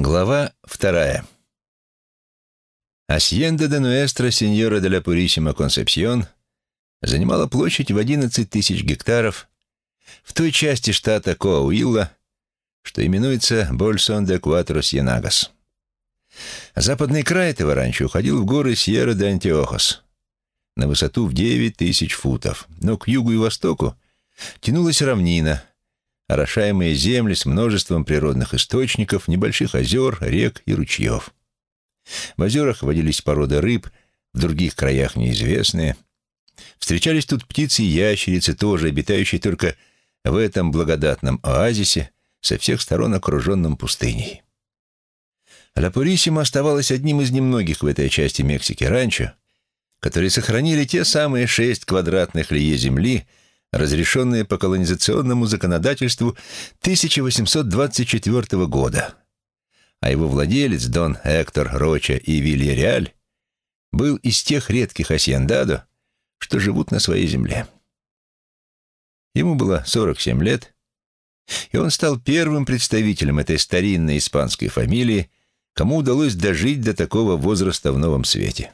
Глава вторая. Асьенда де Нуэстро сеньора де ла Пурисима Консепсьон занимала площадь в 11 тысяч гектаров в той части штата Коауилла, что именуется Больсон де Куатрос Янагас. Западный край этого ранчо уходил в горы Сьерра де Антиохос на высоту в 9 тысяч футов, но к югу и востоку тянулась равнина, орошаемые земли с множеством природных источников, небольших озер, рек и ручьев. В озерах водились породы рыб, в других краях неизвестные. Встречались тут птицы и ящерицы, тоже обитающие только в этом благодатном оазисе, со всех сторон окруженном пустыней. Ла Пурисима оставалась одним из немногих в этой части Мексики ранчо, которые сохранили те самые шесть квадратных лие земли, разрешенные по колонизационному законодательству 1824 года. А его владелец, Дон Эктор Роча и Вильяреаль, был из тех редких асьендадо, что живут на своей земле. Ему было 47 лет, и он стал первым представителем этой старинной испанской фамилии, кому удалось дожить до такого возраста в новом свете.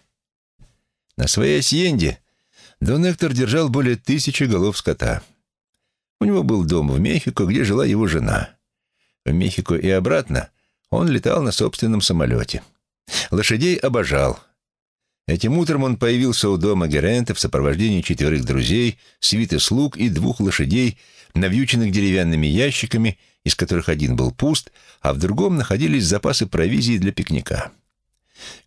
На своей асьенде Дон Эктор держал более тысячи голов скота. У него был дом в Мехико, где жила его жена. В Мехико и обратно он летал на собственном самолете. Лошадей обожал. Этим утром он появился у дома Герента в сопровождении четверых друзей, свиты слуг и двух лошадей, навьюченных деревянными ящиками, из которых один был пуст, а в другом находились запасы провизии для пикника.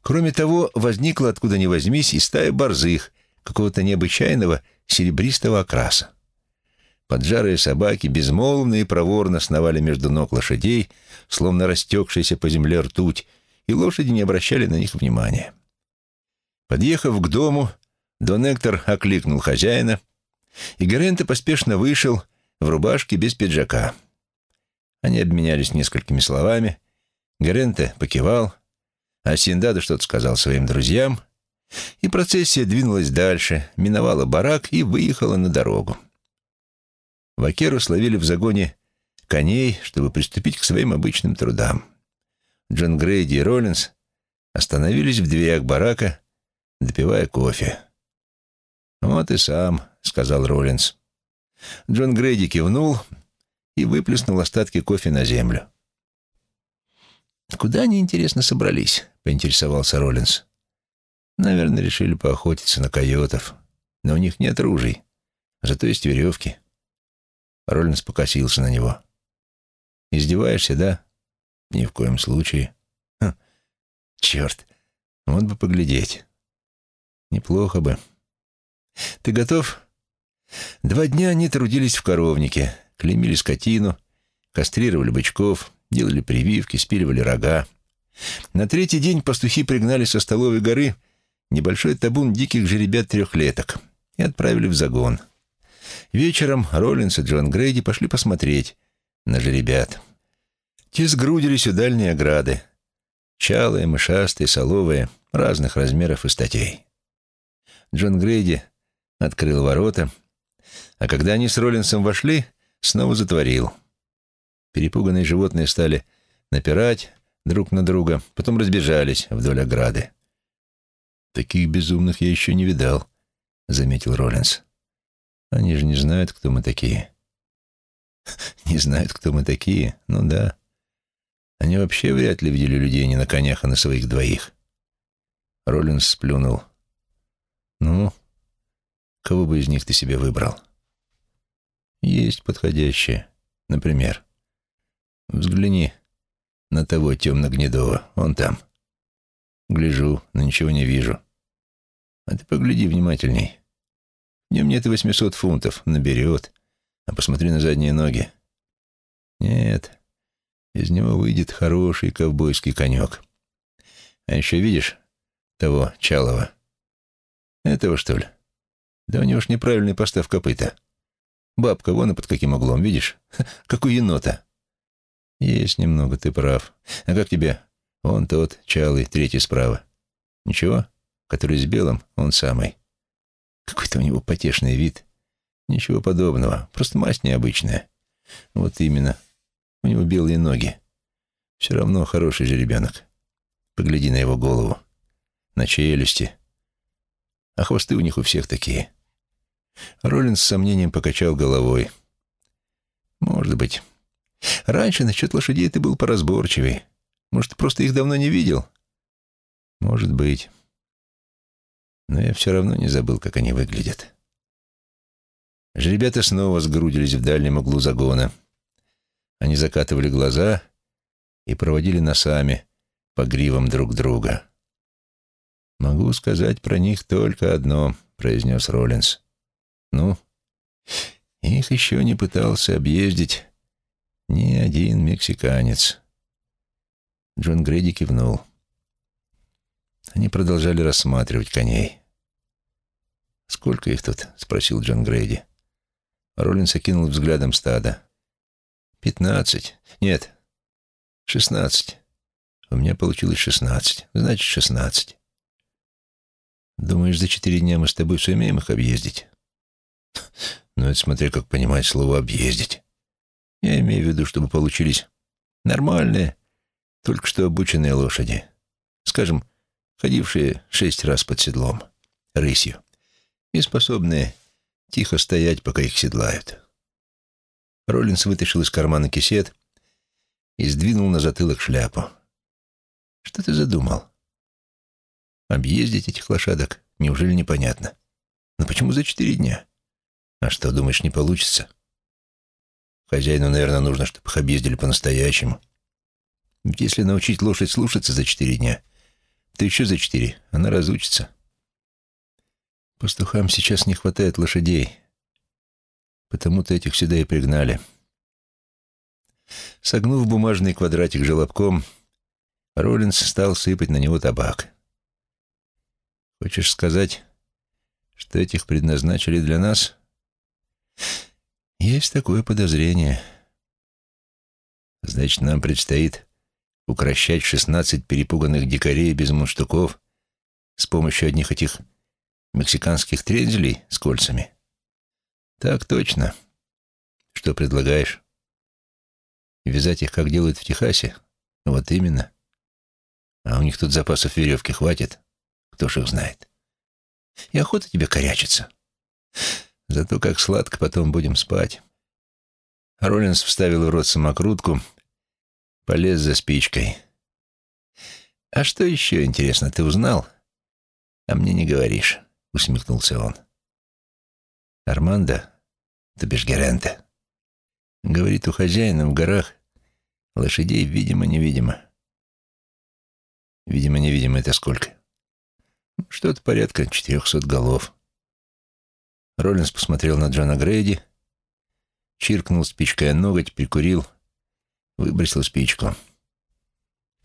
Кроме того, возникла откуда ни возьмись и стая борзых, какого-то необычайного серебристого окраса. Поджарые собаки безмолвно и проворно сновали между ног лошадей, словно растекшаяся по земле ртуть, и лошади не обращали на них внимания. Подъехав к дому, Дон Эктор окликнул хозяина, и Геренте поспешно вышел в рубашке без пиджака. Они обменялись несколькими словами, Геренте покивал, а Синдадо что-то сказал своим друзьям, и процессия двинулась дальше, миновала барак и выехала на дорогу. Вакеру словили в загоне коней, чтобы приступить к своим обычным трудам. Джон Грейди и Роллинс остановились в дверях барака, допивая кофе. «Вот и сам», — сказал Роллинс. Джон Грейди кивнул и выплеснул остатки кофе на землю. «Куда они, интересно, собрались?» — поинтересовался Роллинс. Наверное, решили поохотиться на койотов. Но у них нет ружей. Зато есть веревки. Роллинс покосился на него. «Издеваешься, да?» «Ни в коем случае». Хм, «Черт, вот бы поглядеть». «Неплохо бы». «Ты готов?» Два дня они трудились в коровнике, клеймили скотину, кастрировали бычков, делали прививки, спиливали рога. На третий день пастухи пригнали со столовой горы — небольшой табун диких жеребят трехлеток и отправили в загон. Вечером Роллинс и Джон Грейди пошли посмотреть на жеребят. Те сгрудились у дальней ограды. Чалые, мышастые, соловые, разных размеров и статей. Джон Грейди открыл ворота, а когда они с Роллинсом вошли, снова затворил. Перепуганные животные стали напирать друг на друга, потом разбежались вдоль ограды. «Таких безумных я еще не видал», — заметил Роллинс. «Они же не знают, кто мы такие». «Не знают, кто мы такие? Ну да. Они вообще вряд ли видели людей не на конях, а на своих двоих». Роллинс сплюнул. «Ну, кого бы из них ты себе выбрал?» «Есть подходящие. Например, взгляни на того темно-гнедого, он там». Гляжу, но ничего не вижу. А ты погляди внимательней. В нем нет и восьмисот фунтов, наберет. А посмотри на задние ноги. Нет, из него выйдет хороший ковбойский конек. А еще видишь того Чалова? Этого, что ли? Да у него ж неправильный постав копыта. Бабка вон и под каким углом, видишь? Как у енота. Есть немного, ты прав. А как тебе он тот, Чалый, третий справа. Ничего? Который с белым, он самый. Какой-то у него потешный вид. Ничего подобного, просто масть необычная. Вот именно. У него белые ноги. Все равно хороший же ребенок. Погляди на его голову, на челюсти. А хвосты у них у всех такие. Роллинс с сомнением покачал головой. Может быть. Раньше насчет лошадей ты был поразборчивей. Может, просто их давно не видел? Может быть. Но я все равно не забыл, как они выглядят. Жеребята снова сгрудились в дальнем углу загона. Они закатывали глаза и проводили носами по гривам друг друга. «Могу сказать про них только одно», — произнес Роллинс. «Ну, их еще не пытался объездить ни один мексиканец». Джон Грейди кивнул. Они продолжали рассматривать коней. «Сколько их тут?» — спросил Джон Грейди. Роллинс окинул взглядом стадо. «Пятнадцать. Нет, шестнадцать. У меня получилось шестнадцать. Значит, шестнадцать. Думаешь, за четыре дня мы с тобой сумеем их объездить?» «Ну, это смотря как понимать слово «объездить». Я имею в виду, чтобы получились нормальные, только что обученные лошади. Скажем, ходившие шесть раз под седлом, рысью, и способные тихо стоять, пока их седлают. Роллинс вытащил из кармана кисет и сдвинул на затылок шляпу. «Что ты задумал? Объездить этих лошадок? Неужели непонятно? Но почему за четыре дня? А что, думаешь, не получится? Хозяину, наверное, нужно, чтобы их объездили по-настоящему. Если научить лошадь слушаться за четыре дня, то еще за четыре она разучится». Пастухам сейчас не хватает лошадей, потому-то этих сюда и пригнали. Согнув бумажный квадратик желобком, Роллинс стал сыпать на него табак. «Хочешь сказать, что этих предназначили для нас?» «Есть такое подозрение. Значит, нам предстоит укращать шестнадцать перепуганных дикарей без мундштуков с помощью одних этих Мексиканских трензелей с кольцами? Так точно. Что предлагаешь? Вязать их, как делают в Техасе? Вот именно. А у них тут запасов веревки хватит? Кто ж их знает? И охота тебе корячиться. Зато как сладко потом будем спать. Роллинс вставил в рот самокрутку, полез за спичкой. «А что еще, интересно, ты узнал? А мне не говоришь». — усмехнулся он. «Армандо, то бишь Геренте, говорит, у хозяина в горах лошадей видимо-невидимо. Видимо-невидимо — это сколько? Что-то порядка четырехсот голов». Роллинс посмотрел на Джона Грейди, чиркнул спичкой о ноготь, прикурил, выбросил спичку.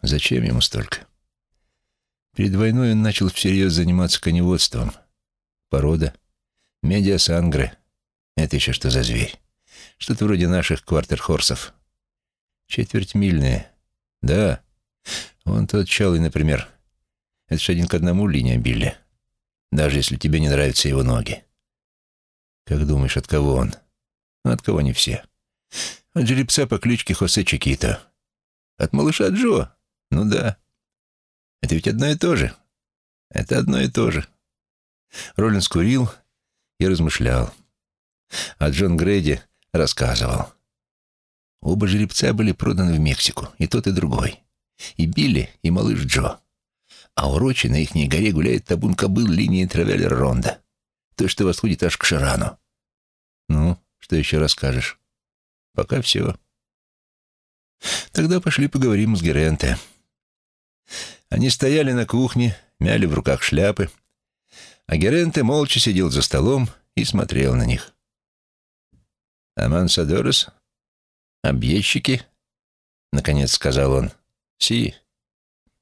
Зачем ему столько? Перед войной он начал всерьез заниматься коневодством — Порода. Медиасангры. Это еще что за зверь? Что-то вроде наших квартерхорсов. Четвертьмильные. Да. Вон тот чалый, например. Это ж один к одному линия Билли. Даже если тебе не нравятся его ноги. Как думаешь, от кого он? Ну, от кого не все. От жеребца по кличке Хосе Чикито. От малыша Джо? Ну да. Это ведь одно и то же. Это одно и то же. Роллинс курил и размышлял. А Джон Грейди рассказывал. Оба жеребца были проданы в Мексику, и тот, и другой. И Билли, и малыш Джо. А у Рочи на ихней горе гуляет табун кобыл линии Травеллер-Ронда. То, что восходит аж к Шарану. Ну, что еще расскажешь? Пока все. Тогда пошли поговорим с Геренте. Они стояли на кухне, мяли в руках шляпы, а Геренте молча сидел за столом и смотрел на них. «Амансадорос? Объездчики?» — наконец сказал он. «Си.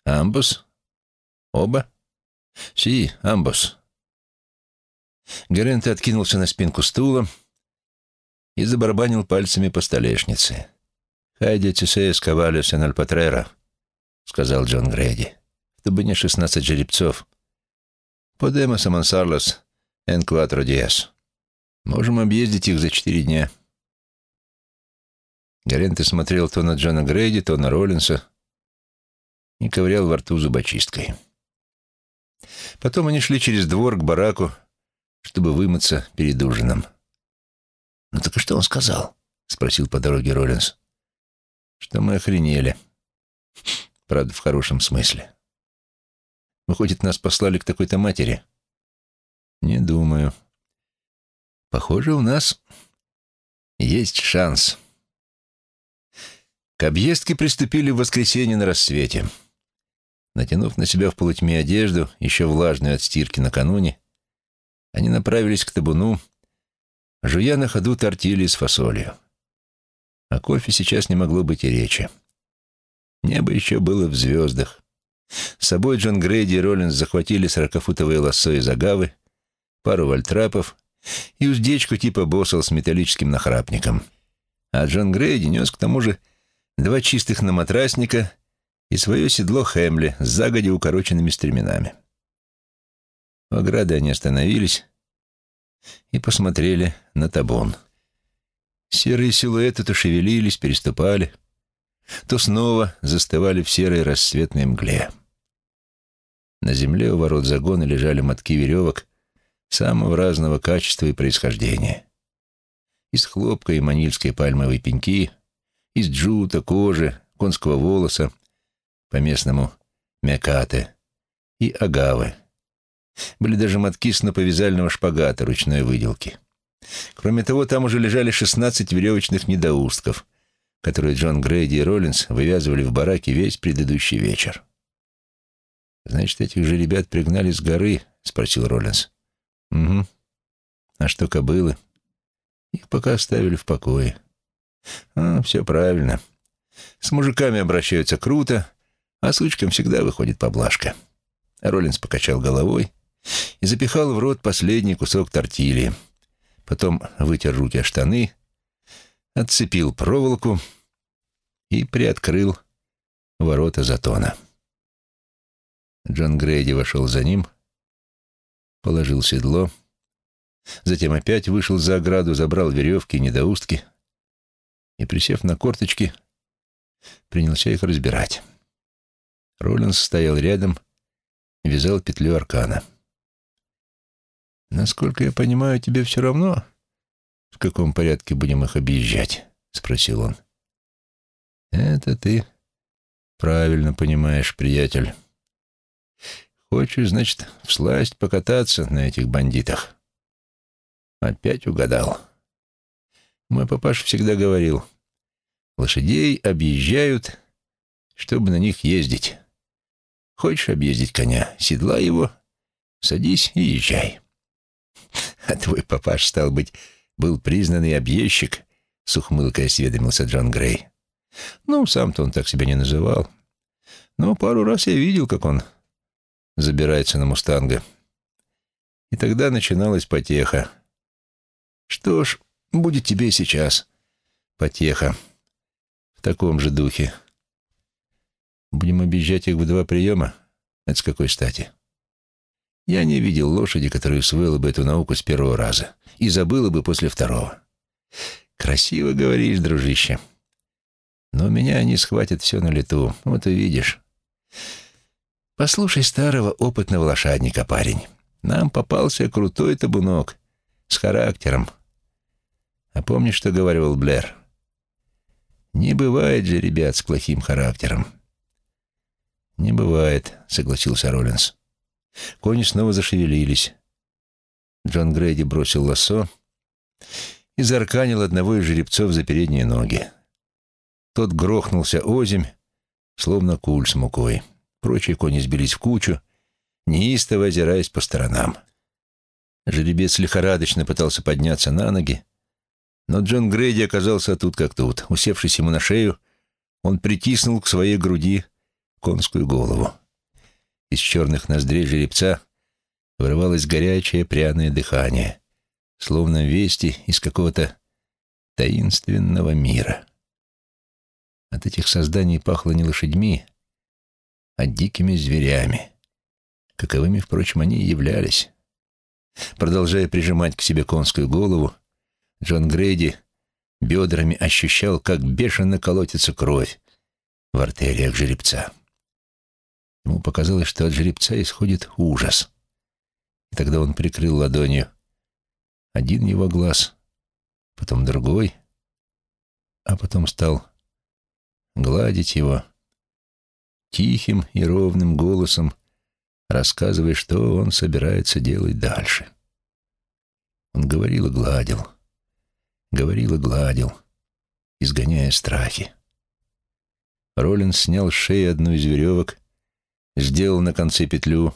Амбус? Оба? Си, амбус». Геренте откинулся на спинку стула и забарабанил пальцами по столешнице. «Хайди цисея скавалиус эн альпатрера», — сказал Джон Грейди. «В табуне шестнадцать жеребцов». Подемос Амансарлос эн кватро диас. Можем объездить их за четыре дня. Гаренте смотрел то на Джона Грейди, то на Роллинса, и ковырял во рту зубочисткой. Потом они шли через двор к бараку, чтобы вымыться перед ужином. «Ну так и что он сказал?» — спросил по дороге Роллинс. «Что мы охренели. Правда, в хорошем смысле. Выходит, нас послали к такой-то матери?» «Не думаю. Похоже, у нас есть шанс». К объездке приступили в воскресенье на рассвете. Натянув на себя в полутьме одежду, еще влажную от стирки накануне, они направились к табуну, жуя на ходу тортили с фасолью. О кофе сейчас не могло быть и речи. Небо еще было в звездах. С собой Джон Грейди и Роллинс захватили сорокафутовые лассо из агавы, пару вальтрапов и уздечку типа боссел с металлическим нахрапником. А Джон Грейди нес к тому же два чистых наматрасника и свое седло Хэмли с загоди укороченными стременами. У ограды они остановились и посмотрели на табун. Серые силуэты то шевелились, переступали, то снова застывали в серой рассветной мгле. На земле у ворот загона лежали мотки веревок самого разного качества и происхождения. Из хлопка и манильской пальмовой пеньки, из джута, кожи, конского волоса, по-местному мякаты, и агавы. Были даже мотки сноповязального шпагата ручной выделки. Кроме того, там уже лежали шестнадцать веревочных недоустков, которые Джон Грейди и Роллинс вывязывали в бараке весь предыдущий вечер. «Значит, этих же ребят пригнали с горы?» — спросил Роллинс. «Угу. А что кобылы?» «Их пока оставили в покое». «А, все правильно. С мужиками обращаются круто, а сучкам всегда выходит поблажка». Роллинс покачал головой и запихал в рот последний кусок тортильи. Потом вытер руки о штаны, отцепил проволоку и приоткрыл ворота затона. Джон Грейди вошел за ним, положил седло, затем опять вышел за ограду, забрал веревки и недоустки и, присев на корточки, принялся их разбирать. Роллинс стоял рядом, вязал петлю аркана. «Насколько я понимаю, тебе все равно, в каком порядке будем их объезжать?» — спросил он. «Это ты правильно понимаешь, приятель. Хочешь, значит, всласть покататься на этих бандитах?» Опять угадал. Мой папаша всегда говорил, лошадей объезжают, чтобы на них ездить. Хочешь объездить коня, седла его, садись и езжай. А твой папаш, стал быть, был признанный объездчик, с ухмылкой осведомился Джон Грей. Ну, сам-то он так себя не называл. Но пару раз я видел, как он забирается на мустанга. И тогда начиналась потеха. Что ж, будет тебе сейчас потеха. В таком же духе. Будем объезжать их в два приема? Это с какой стати? Я не видел лошади, которая усвоила бы эту науку с первого раза и забыла бы после второго. Красиво говоришь, дружище. Но меня они схватят все на лету. Вот увидишь. Послушай старого опытного лошадника, парень. Нам попался крутой табунок с характером. А помнишь, что говорил Блэр? Не бывает же ребят с плохим характером. Не бывает, согласился Роллинс. Кони снова зашевелились. Джон Грейди бросил лассо и зарканил одного из жеребцов за передние ноги. Тот грохнулся озимь, словно куль с мукой. Прочие кони сбились в кучу, неистово озираясь по сторонам. Жеребец лихорадочно пытался подняться на ноги, но Джон Грейди оказался тут как тут. Усевшись ему на шею, он притиснул к своей груди конскую голову. Из черных ноздрей жеребца вырывалось горячее пряное дыхание, словно вести из какого-то таинственного мира. От этих созданий пахло не лошадьми, а дикими зверями, каковыми, впрочем, они и являлись. Продолжая прижимать к себе конскую голову, Джон Грейди бедрами ощущал, как бешено колотится кровь в артериях жеребца. Ему показалось, что от жеребца исходит ужас. И тогда он прикрыл ладонью один его глаз, потом другой, а потом стал гладить его тихим и ровным голосом, рассказывая, что он собирается делать дальше. Он говорил и гладил, говорил и гладил, изгоняя страхи. Роллинс снял с шеи одну из веревок, сделал на конце петлю,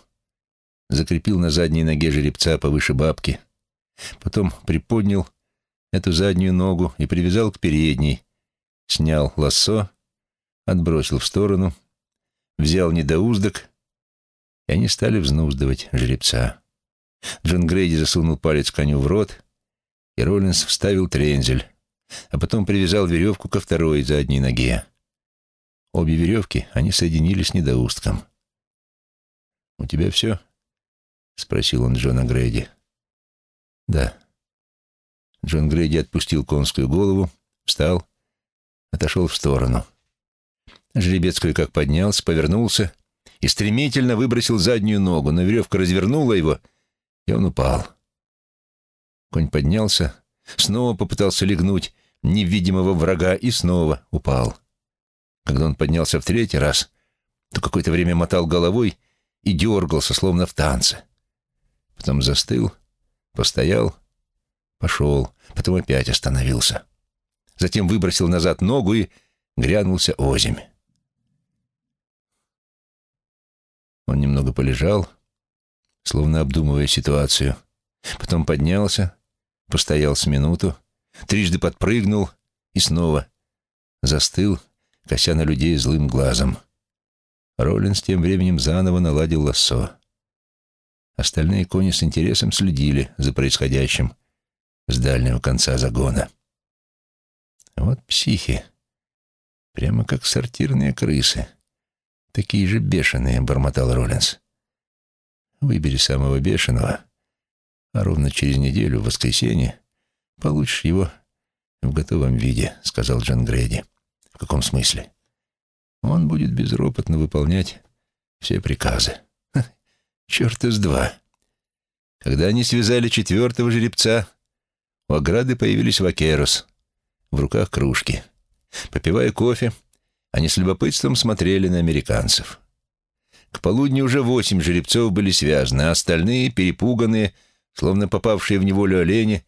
закрепил на задней ноге жеребца повыше бабки, потом приподнял эту заднюю ногу и привязал к передней, снял лассо, отбросил в сторону, взял недоуздок, и они стали взнуздывать жеребца. Джон Грейди засунул палец коню в рот, и Роллинс вставил трензель, а потом привязал веревку ко второй задней ноге. Обе веревки они соединили с недоустком. «У тебя все?» — спросил он Джона Грейди. «Да». Джон Грейди отпустил конскую голову, встал, отошел в сторону. Жеребец кое-как поднялся, повернулся и стремительно выбросил заднюю ногу, но веревка развернула его, и он упал. Конь поднялся, снова попытался легнуть невидимого врага и снова упал. Когда он поднялся в третий раз, то какое-то время мотал головой и дергался, словно в танце. Потом застыл, постоял, пошел, потом опять остановился. Затем выбросил назад ногу и грянулся озимь. Он немного полежал, словно обдумывая ситуацию. Потом поднялся, постоял с минуту, трижды подпрыгнул и снова застыл, кося на людей злым глазом. Роллинс тем временем заново наладил лассо. Остальные кони с интересом следили за происходящим с дальнего конца загона. Вот психи. Прямо как сортирные крысы. Такие же бешеные, бормотал Роллинс. Выбери самого бешеного, а ровно через неделю, в воскресенье, получишь его в готовом виде, сказал Джон Грейди. В каком смысле? Он будет безропотно выполнять все приказы. Ха, черт из два. Когда они связали четвертого жеребца, у ограды появились вакерос, в руках кружки. Попивая кофе, они с любопытством смотрели на американцев. К полудню уже восемь жеребцов были связаны, а остальные, перепуганные, словно попавшие в неволю олени,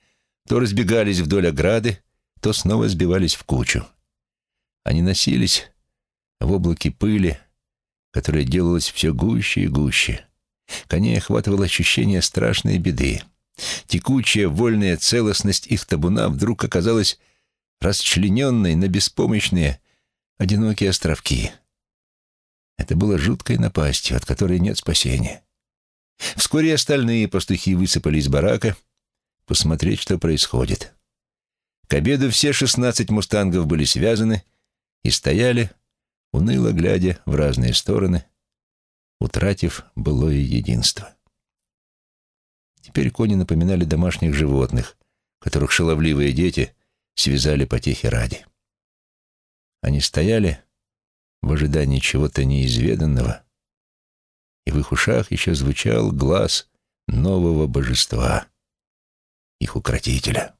то разбегались вдоль ограды, то снова сбивались в кучу. Они носились в облаке пыли, которая делалась все гуще и гуще. Коней охватывало ощущение страшной беды. Текучая, вольная целостность их табуна вдруг оказалась расчлененной на беспомощные, одинокие островки. Это было жуткой напастью, от которой нет спасения. Вскоре остальные пастухи высыпали из барака посмотреть, что происходит. К обеду все шестнадцать мустангов были связаны — и стояли, уныло глядя в разные стороны, утратив былое единство. Теперь кони напоминали домашних животных, которых шаловливые дети связали потехи ради. Они стояли в ожидании чего-то неизведанного, и в их ушах еще звучал глаз нового божества, их укротителя.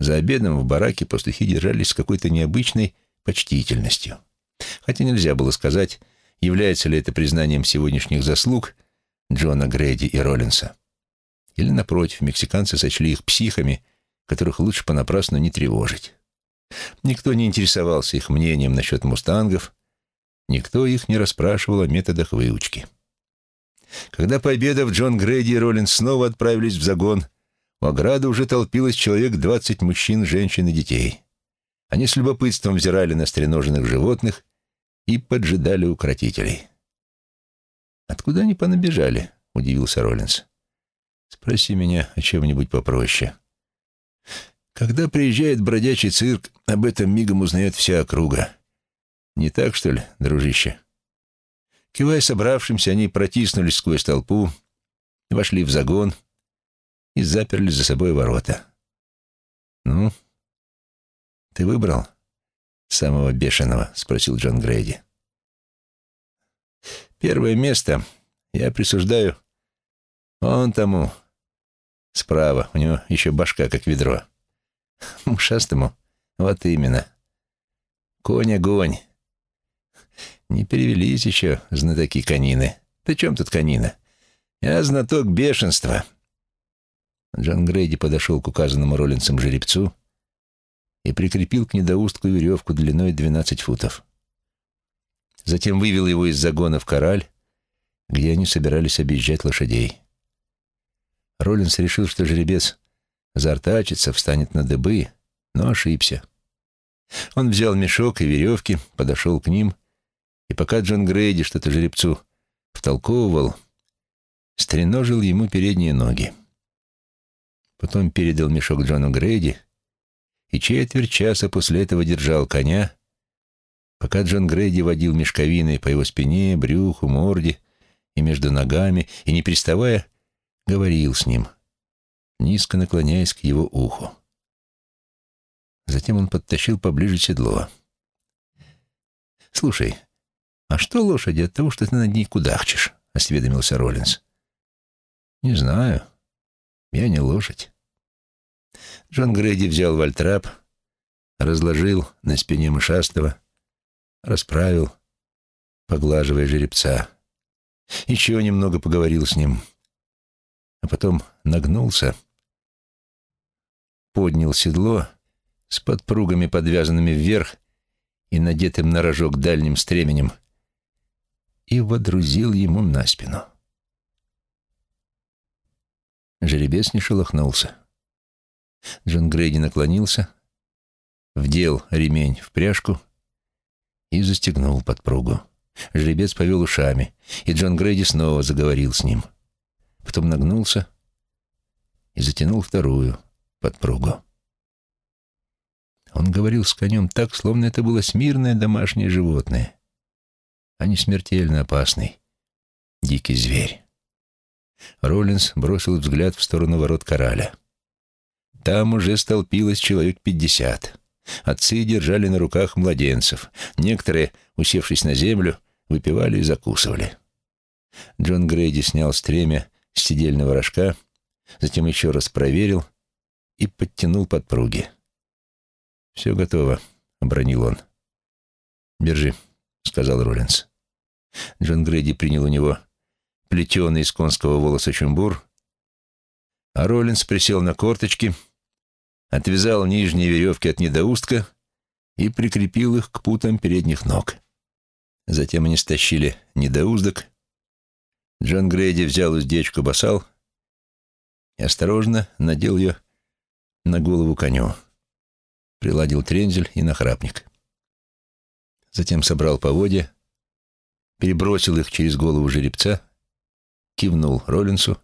За обедом в бараке пастухи держались с какой-то необычной почтительностью. Хотя нельзя было сказать, является ли это признанием сегодняшних заслуг Джона Грейди и Роллинса. Или, напротив, мексиканцы сочли их психами, которых лучше понапрасну не тревожить. Никто не интересовался их мнением насчет мустангов, никто их не расспрашивал о методах выучки. Когда пообедав, Джон Грейди и Роллинс снова отправились в загон – у ограды уже толпилось человек двадцать мужчин, женщин и детей. Они с любопытством взирали на стреноженных животных и поджидали укротителей. «Откуда они понабежали?» — удивился Роллинс. «Спроси меня о чем-нибудь попроще». «Когда приезжает бродячий цирк, об этом мигом узнает вся округа. Не так, что ли, дружище?» Кивая собравшимся, они протиснулись сквозь толпу, вошли в загон — и заперли за собой ворота. «Ну, ты выбрал самого бешеного?» — спросил Джон Грейди. Первое место я присуждаю вон тому, справа. У него еще башка, как ведро. Мушастому вот именно. Конь-огонь. Не перевелись еще знатоки конины. При чем тут конина? Я знаток бешенства. Джон Грейди подошел к указанному Роллинсом жеребцу и прикрепил к недоустку веревку длиной 12 футов. Затем вывел его из загона в кораль, где они собирались объезжать лошадей. Роллинс решил, что жеребец заортачится, встанет на дыбы, но ошибся. Он взял мешок и веревки, подошел к ним, и пока Джон Грейди что-то жеребцу втолковывал, стреножил ему передние ноги. Потом передал мешок Джону Грейди и четверть часа после этого держал коня, пока Джон Грейди водил мешковиной по его спине, брюху, морде и между ногами, и, не переставая, говорил с ним, низко наклоняясь к его уху. Затем он подтащил поближе седло. «Слушай, а что лошади от того, что ты над ней кудахчешь?» — осведомился Роллинс. «Не знаю. Я не лошадь». Джон Грейди взял вальтрап, разложил на спине мышастого, расправил, поглаживая жеребца. Еще немного поговорил с ним, а потом нагнулся, поднял седло с подпругами, подвязанными вверх и надетым на рожок дальним стременем, и водрузил ему на спину. Жеребец не шелохнулся. Джон Грейди наклонился, вдел ремень в пряжку и застегнул подпругу. Жеребец повел ушами, и Джон Грейди снова заговорил с ним. Потом нагнулся и затянул вторую подпругу. Он говорил с конем так, словно это было смирное домашнее животное, а не смертельно опасный дикий зверь. Роллинс бросил взгляд в сторону ворот кораля. Там уже столпилось человек пятьдесят. Отцы держали на руках младенцев. Некоторые, усевшись на землю, выпивали и закусывали. Джон Грейди снял стремя с сидельного рожка, затем еще раз проверил и подтянул подпруги. «Все готово», — обронил он. «Держи», — сказал Роллинс. Джон Грейди принял у него плетеный из конского волоса чумбур, а Роллинс присел на корточки — отвязал нижние веревки от недоустка и прикрепил их к путам передних ног. Затем они стащили недоуздок. Джон Грейди взял уздечку басал и осторожно надел ее на голову коню. Приладил трензель и нахрапник. Затем собрал поводья, перебросил их через голову жеребца, кивнул Роллинсу,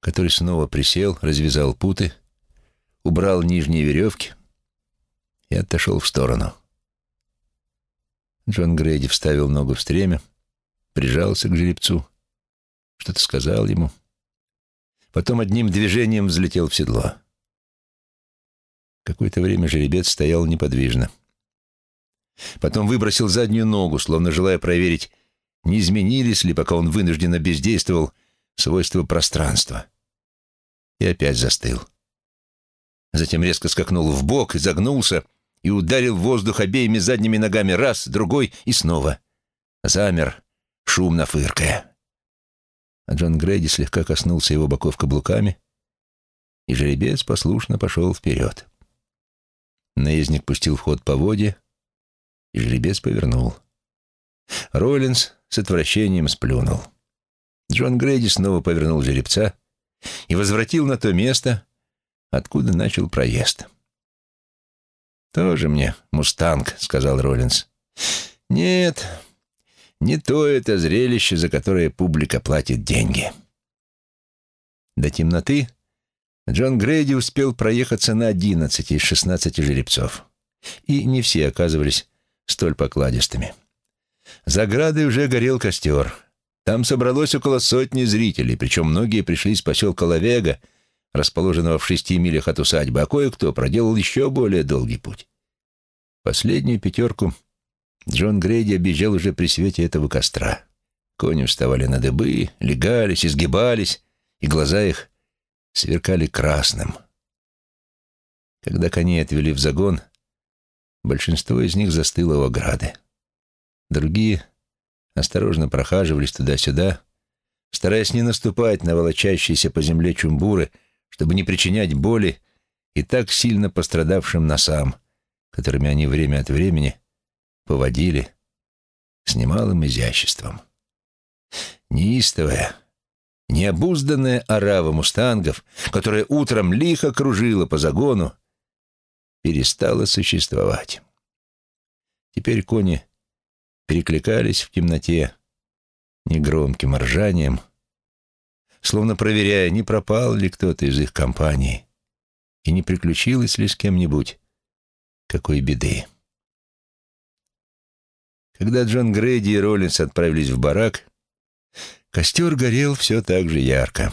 который снова присел, развязал путы — убрал нижние веревки и отошел в сторону. Джон Грейди вставил ногу в стремя, прижался к жеребцу, что-то сказал ему. Потом одним движением взлетел в седло. Какое-то время жеребец стоял неподвижно. Потом выбросил заднюю ногу, словно желая проверить, не изменились ли, пока он вынужденно бездействовал, свойства пространства. И опять застыл затем резко скакнул в бок, изогнулся и ударил в воздух обеими задними ногами раз, другой и снова. Замер, шумно фыркая. А Джон Грейди слегка коснулся его боков каблуками, и жеребец послушно пошел вперед. Наездник пустил в ход воде, и жеребец повернул. Роллинс с отвращением сплюнул. Джон Грейди снова повернул жеребца и возвратил на то место, откуда начал проезд. «Тоже мне мустанг», — сказал Роллинс. «Нет, не то это зрелище, за которое публика платит деньги». До темноты Джон Грейди успел проехаться на одиннадцати из шестнадцати жеребцов. И не все оказывались столь покладистыми. За оградой уже горел костер. Там собралось около сотни зрителей, причем многие пришли из поселка Лавега, расположенного в шести милях от усадьбы, а кое-кто проделал еще более долгий путь. Последнюю пятерку Джон Грейди объезжал уже при свете этого костра. Кони вставали на дыбы, легались, изгибались, и глаза их сверкали красным. Когда коней отвели в загон, большинство из них застыло у ограды. Другие осторожно прохаживались туда-сюда, стараясь не наступать на волочащиеся по земле чумбуры, чтобы не причинять боли и так сильно пострадавшим носам, которыми они время от времени поводили с немалым изяществом. Неистовая, необузданная орава мустангов, которая утром лихо кружила по загону, перестала существовать. Теперь кони перекликались в темноте негромким ржанием, словно проверяя, не пропал ли кто-то из их компании и не приключилось ли с кем-нибудь какой беды. Когда Джон Грейди и Роллинс отправились в барак, костер горел все так же ярко.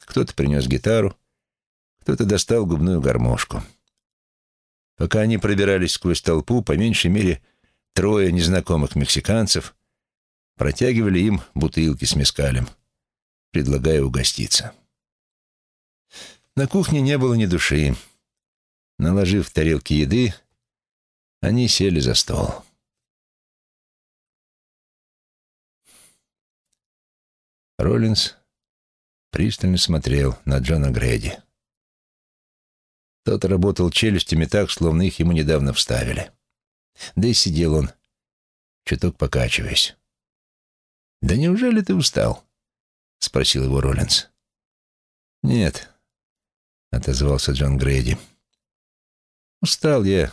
Кто-то принес гитару, кто-то достал губную гармошку. Пока они пробирались сквозь толпу, по меньшей мере трое незнакомых мексиканцев протягивали им бутылки с мескалем, предлагая угоститься. На кухне не было ни души. Наложив тарелки еды, они сели за стол. Роллинс пристально смотрел на Джона Грэди. Тот работал челюстями так, словно их ему недавно вставили. Да и сидел он, чуток покачиваясь. «Да неужели ты устал?» — спросил его Роллинс. «Нет», — отозвался Джон Грейди. «Устал я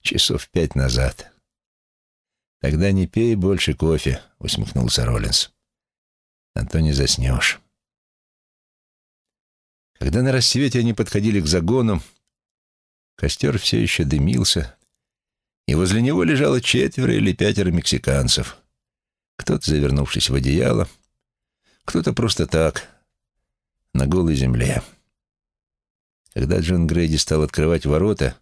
часов пять назад». «Тогда не пей больше кофе», — усмехнулся Роллинс а то не заснешь. Когда на рассвете они подходили к загону, костер все еще дымился, и возле него лежало четверо или пятеро мексиканцев. Кто-то, завернувшись в одеяло, кто-то просто так, на голой земле. Когда Джон Грейди стал открывать ворота,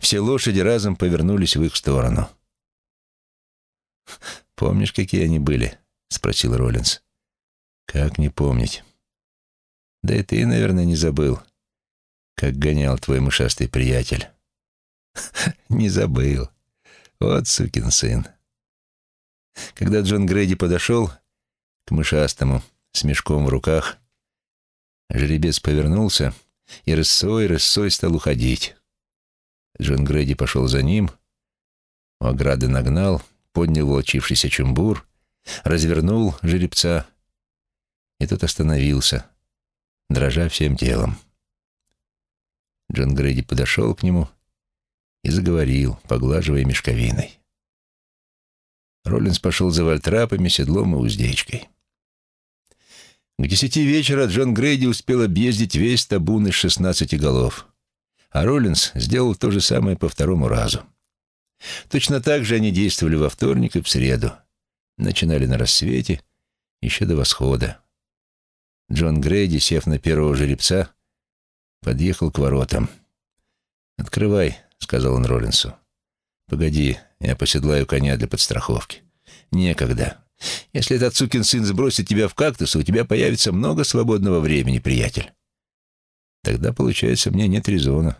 все лошади разом повернулись в их сторону. «Помнишь, какие они были?» — спросил Роллинс. Как не помнить? Да и ты, наверное, не забыл, как гонял твой мышастый приятель. Не забыл. Вот сукин сын. Когда Джон Грейди подошел к мышастому с мешком в руках, жеребец повернулся и рысой, рысой стал уходить. Джон Грейди пошел за ним, у ограды нагнал, поднял волчившийся чумбур, развернул жеребца и тот остановился, дрожа всем телом. Джон Грейди подошел к нему и заговорил, поглаживая мешковиной. Роллинс пошел за вальтрапами, седлом и уздечкой. К десяти вечера Джон Грейди успел объездить весь табун из шестнадцати голов, а Роллинс сделал то же самое по второму разу. Точно так же они действовали во вторник и в среду. Начинали на рассвете, еще до восхода. Джон Грейди, сев на первого жеребца, подъехал к воротам. «Открывай», — сказал он Роллинсу. «Погоди, я поседлаю коня для подстраховки». «Некогда. Если этот сукин сын сбросит тебя в кактус, у тебя появится много свободного времени, приятель». «Тогда, получается, мне нет резона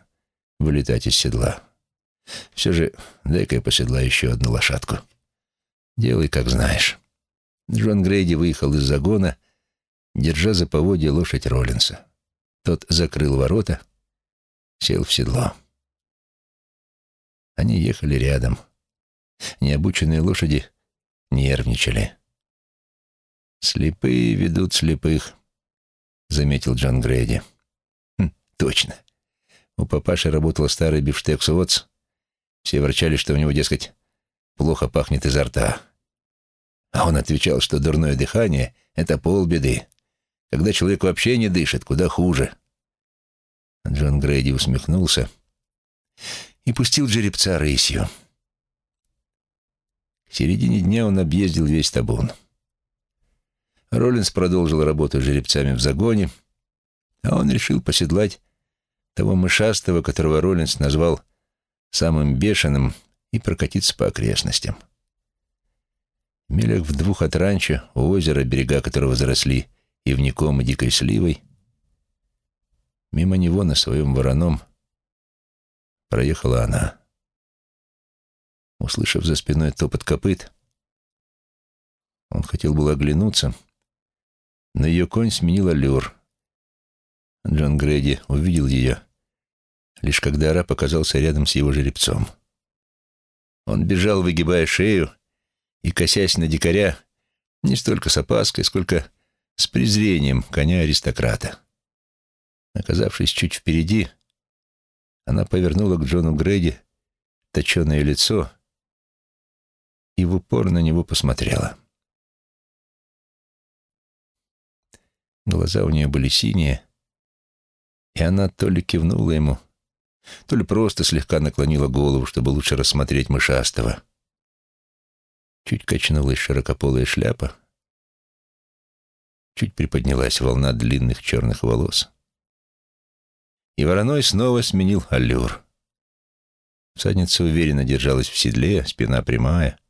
вылетать из седла. Все же дай-ка я поседлаю еще одну лошадку. Делай, как знаешь». Джон Грейди выехал из загона держа за поводья лошадь Роллинса. Тот закрыл ворота, сел в седло. Они ехали рядом. Необученные лошади нервничали. «Слепые ведут слепых», — заметил Джон Грейди. «Хм, «Точно. У папаши работал старый бифштекс Уотс. Все ворчали, что у него, дескать, плохо пахнет изо рта. А он отвечал, что дурное дыхание — это полбеды. Когда человек вообще не дышит, куда хуже. Джон Грейди усмехнулся и пустил жеребца рысью. К середине дня он объездил весь табун. Роллинс продолжил работу с жеребцами в загоне, а он решил поседлать того мышастого, которого Роллинс назвал самым бешеным, и прокатиться по окрестностям. Милях в двух от ранчо, у озера, берега которого заросли ивником и дикой сливой, мимо него на своем вороном проехала она. Услышав за спиной топот копыт, он хотел было оглянуться, но ее конь сменил аллюр. Джон Грейди увидел ее, лишь когда араб оказался рядом с его жеребцом. Он бежал, выгибая шею и косясь на дикаря, не столько с опаской, сколько с презрением коня-аристократа. Оказавшись чуть впереди, она повернула к Джону Грейди точеное лицо и в упор на него посмотрела. Глаза у нее были синие, и она то ли кивнула ему, то ли просто слегка наклонила голову, чтобы лучше рассмотреть мышастого. Чуть качнулась широкополая шляпа, чуть приподнялась волна длинных черных волос. И вороной снова сменил аллюр. Всадница уверенно держалась в седле, спина прямая,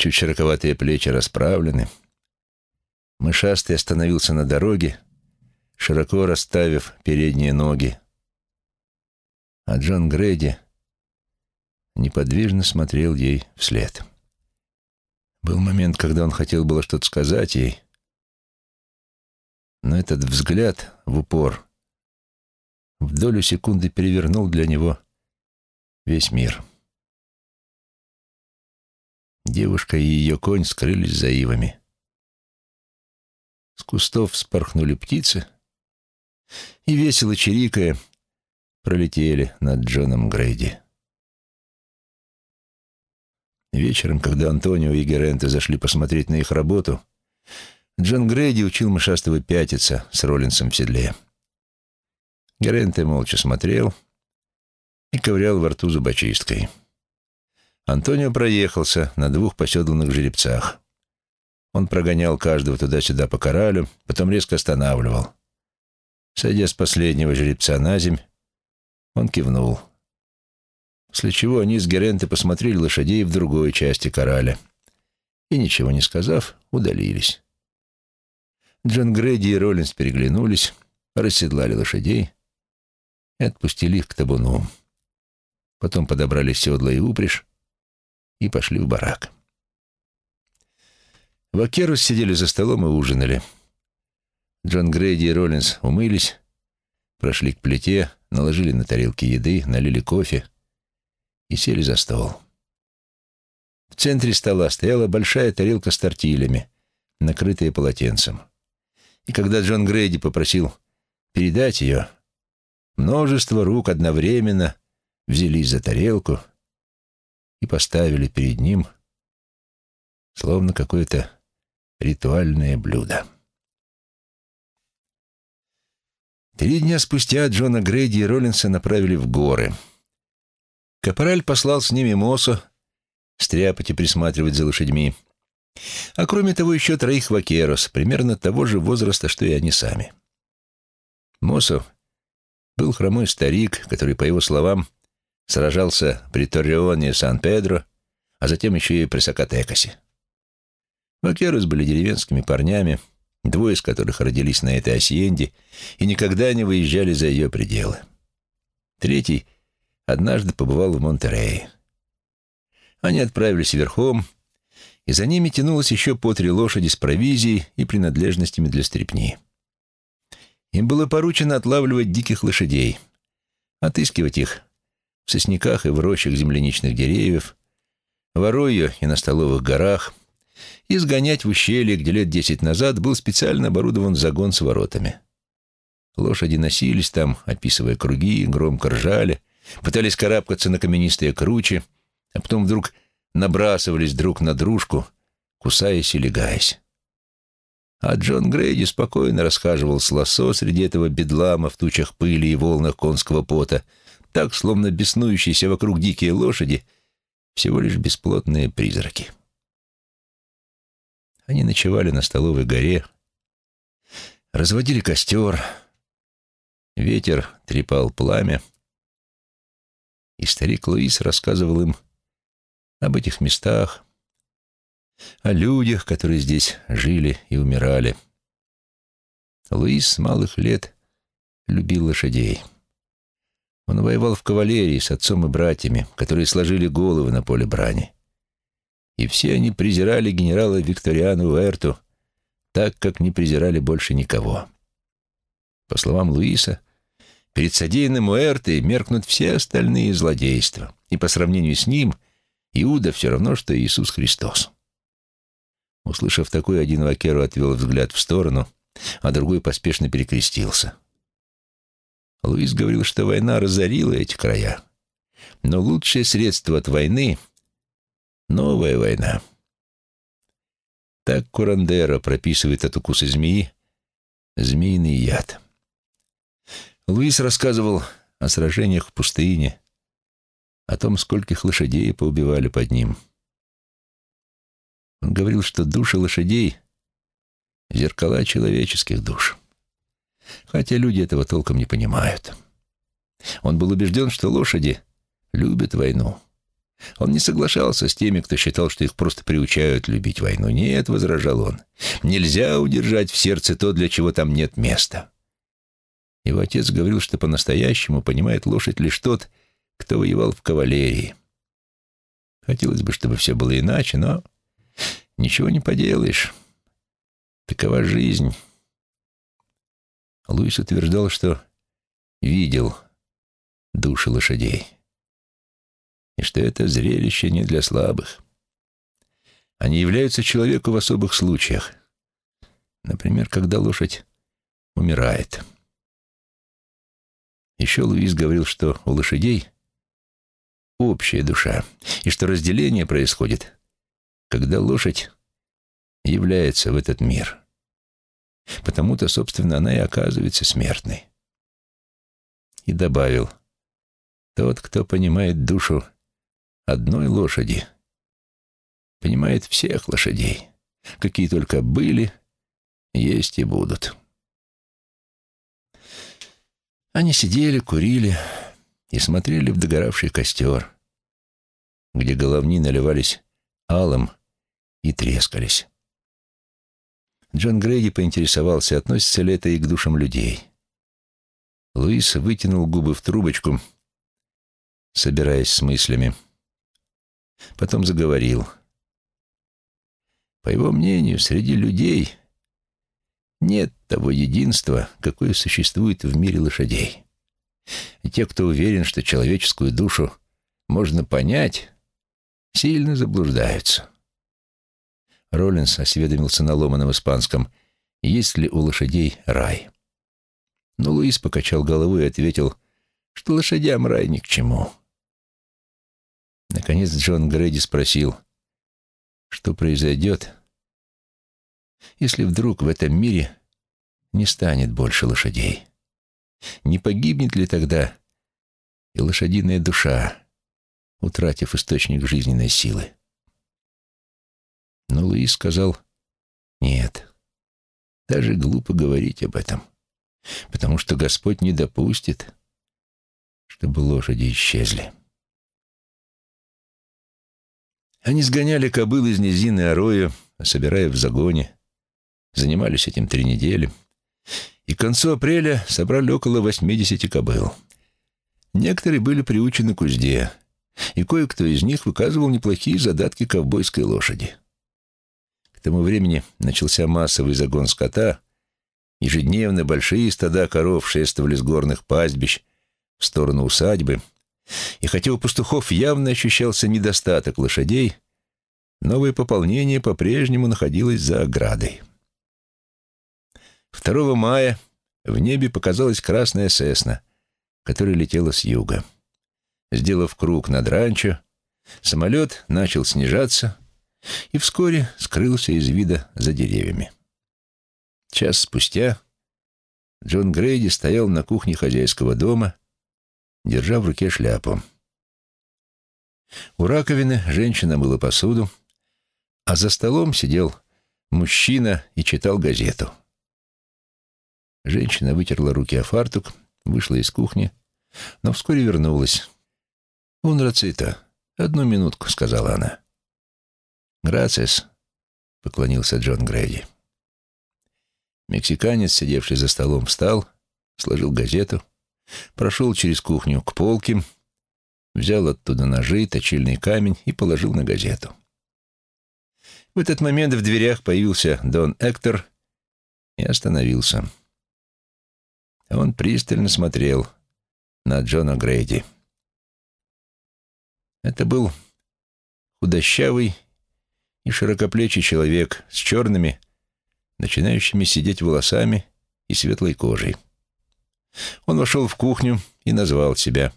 чуть широковатые плечи расправлены — Мышастый остановился на дороге, широко расставив передние ноги. А Джон Грейди неподвижно смотрел ей вслед. Был момент, когда он хотел было что-то сказать ей, но этот взгляд в упор в долю секунды перевернул для него весь мир. Девушка и ее конь скрылись за ивами. С кустов спорхнули птицы и, весело чирикая, пролетели над Джоном Грейди. Вечером, когда Антонио и Геренте зашли посмотреть на их работу, Джон Грейди учил мышастого пятиться с Роллинсом в седле. Геренте молча смотрел и ковырял во рту зубочисткой. Антонио проехался на двух поседланных жеребцах. Он прогонял каждого туда-сюда по коралю, потом резко останавливал. Сойдя с последнего жеребца на земь, он кивнул. После чего они с Геренте посмотрели лошадей в другой части кораля и, ничего не сказав, удалились. Джон Грейди и Роллинс переглянулись, расседлали лошадей и отпустили их к табуну. Потом подобрали седла и упряжь и пошли в барак. Вакерус сидели за столом и ужинали. Джон Грейди и Роллинс умылись, прошли к плите, наложили на тарелки еды, налили кофе и сели за стол. В центре стола стояла большая тарелка с тортилями, накрытая полотенцем. И когда Джон Грейди попросил передать ее, множество рук одновременно взялись за тарелку и поставили перед ним, словно какое-то ритуальное блюдо. Три дня спустя Джона Грейди и Роллинса направили в горы. Капораль послал с ними Мосо стряпать и присматривать за лошадьми, а кроме того еще троих вакерос, примерно того же возраста, что и они сами. Мосо был хромой старик, который, по его словам, сражался при Торреоне Сан-Педро, а затем еще и при Сакатекасе. Вакерус были деревенскими парнями, двое из которых родились на этой осьенде и никогда не выезжали за ее пределы. Третий однажды побывал в Монтерее. Они отправились верхом, и за ними тянулось еще по три лошади с провизией и принадлежностями для стрепни. Им было поручено отлавливать диких лошадей, отыскивать их в сосняках и в рощах земляничных деревьев, в Оройо и на Столовых горах, и сгонять в ущелье, где лет десять назад был специально оборудован загон с воротами. Лошади носились там, описывая круги, громко ржали, пытались карабкаться на каменистые кручи, а потом вдруг набрасывались друг на дружку, кусаясь и легаясь. А Джон Грейди спокойно расхаживал с лосо среди этого бедлама в тучах пыли и волнах конского пота, так, словно беснующиеся вокруг дикие лошади — всего лишь бесплотные призраки. Они ночевали на Столовой горе, разводили костер, ветер трепал пламя, и старик Луис рассказывал им об этих местах, о людях, которые здесь жили и умирали. Луис с малых лет любил лошадей. Он воевал в кавалерии с отцом и братьями, которые сложили головы на поле брани. И все они презирали генерала Викториану Уэрту, так, как не презирали больше никого. По словам Луиса, перед содеянным Уэртой меркнут все остальные злодейства, и по сравнению с ним Иуда все равно, что Иисус Христос. Услышав такое, один вакеру отвел взгляд в сторону, а другой поспешно перекрестился. Луис говорил, что война разорила эти края. Но лучшее средство от войны — новая война. Так Курандера прописывает от укуса змеи змеиный яд. Луис рассказывал о сражениях в пустыне, о том, скольких лошадей поубивали под ним. Он говорил, что души лошадей — зеркала человеческих душ. Хотя люди этого толком не понимают. Он был убежден, что лошади любят войну. Он не соглашался с теми, кто считал, что их просто приучают любить войну. Нет, возражал он, нельзя удержать в сердце то, для чего там нет места. Его отец говорил, что по-настоящему понимает лошадь лишь тот, кто воевал в кавалерии. Хотелось бы, чтобы все было иначе, но ничего не поделаешь. Такова жизнь. Луис утверждал, что видел души лошадей, и что это зрелище не для слабых. Они являются человеку в особых случаях. Например, когда лошадь умирает. Еще Луис говорил, что у лошадей общая душа, и что разделение происходит, когда лошадь является в этот мир. Потому-то, собственно, она и оказывается смертной. И добавил, тот, кто понимает душу одной лошади, понимает всех лошадей, какие только были, есть и будут. Они сидели, курили и смотрели в догоравший костер, где головни наливались алым и трескались. Джон Грейди поинтересовался, относится ли это и к душам людей. Луис вытянул губы в трубочку, собираясь с мыслями. Потом заговорил. По его мнению, среди людей нет того единства, какое существует в мире лошадей. И те, кто уверен, что человеческую душу можно понять, сильно заблуждаются. Роллинс осведомился на ломаном испанском, есть ли у лошадей рай. Но Луис покачал головой и ответил, что лошадям рай ни к чему. Наконец Джон Грейди спросил, что произойдет, если вдруг в этом мире не станет больше лошадей? Не погибнет ли тогда и лошадиная душа, утратив источник жизненной силы? Но Луис сказал, нет, даже глупо говорить об этом, потому что Господь не допустит, чтобы лошади исчезли. Они сгоняли кобыл из низины Ороя, собирая в загоне, Занимались этим три недели. И к концу апреля собрали около 80 кобыл. Некоторые были приучены к узде, и кое-кто из них выказывал неплохие задатки ковбойской лошади. К тому времени начался массовый загон скота. Ежедневно большие стада коров шествовали с горных пастбищ в сторону усадьбы. И хотя у пастухов явно ощущался недостаток лошадей, новое пополнение по-прежнему находилось за оградой. 2 мая в небе показалась красная сесна, которая летела с юга. Сделав круг над ранчо, самолет начал снижаться и вскоре скрылся из вида за деревьями. Час спустя Джон Грейди стоял на кухне хозяйского дома, держа в руке шляпу. У раковины женщина мыла посуду, а за столом сидел мужчина и читал газету. Женщина вытерла руки о фартук, вышла из кухни, но вскоре вернулась. «Un рацита. Одну минутку», — сказала она. «Грацис», — поклонился Джон Грейди. Мексиканец, сидевший за столом, встал, сложил газету, прошел через кухню к полке, взял оттуда ножи, точильный камень и положил на газету. В этот момент в дверях появился Дон Эктор и остановился. Он пристально смотрел на Джона Грейди. Это был худощавый и широкоплечий человек с черными, начинающими сидеть волосами и светлой кожей. Он вошел в кухню и назвал себя.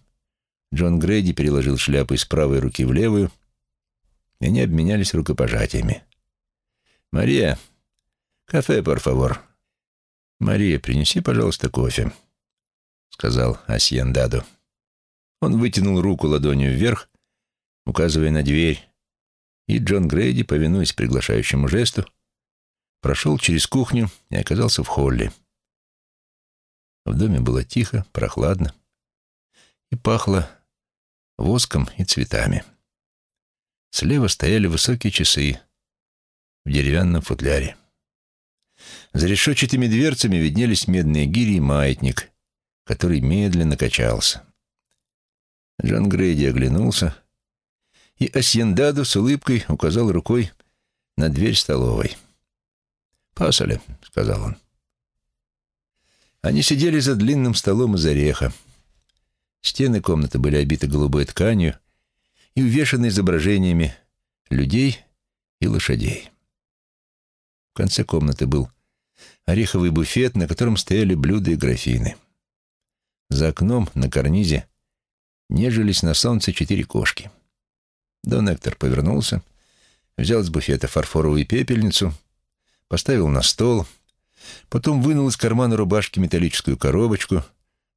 Джон Грейди переложил шляпу из правой руки в левую, и они обменялись рукопожатиями. «Мария, кафе, пор фавор». «Мария, принеси, пожалуйста, кофе», — сказал Асьен Даду. Он вытянул руку ладонью вверх, указывая на дверь, и Джон Грейди, повинуясь приглашающему жесту, прошел через кухню и оказался в холле. В доме было тихо, прохладно и пахло воском и цветами. Слева стояли высокие часы в деревянном футляре. За решетчатыми дверцами виднелись медные гири и маятник, который медленно качался. Джон Грейди оглянулся, и Асьендаду с улыбкой указал рукой на дверь столовой. «Пасали», — сказал он. Они сидели за длинным столом из ореха. Стены комнаты были обиты голубой тканью и увешаны изображениями людей и лошадей. В конце комнаты был ореховый буфет, на котором стояли блюда и графины. За окном на карнизе нежились на солнце четыре кошки. Дон Эктор повернулся, взял с буфета фарфоровую пепельницу, поставил на стол — Потом вынул из кармана рубашки металлическую коробочку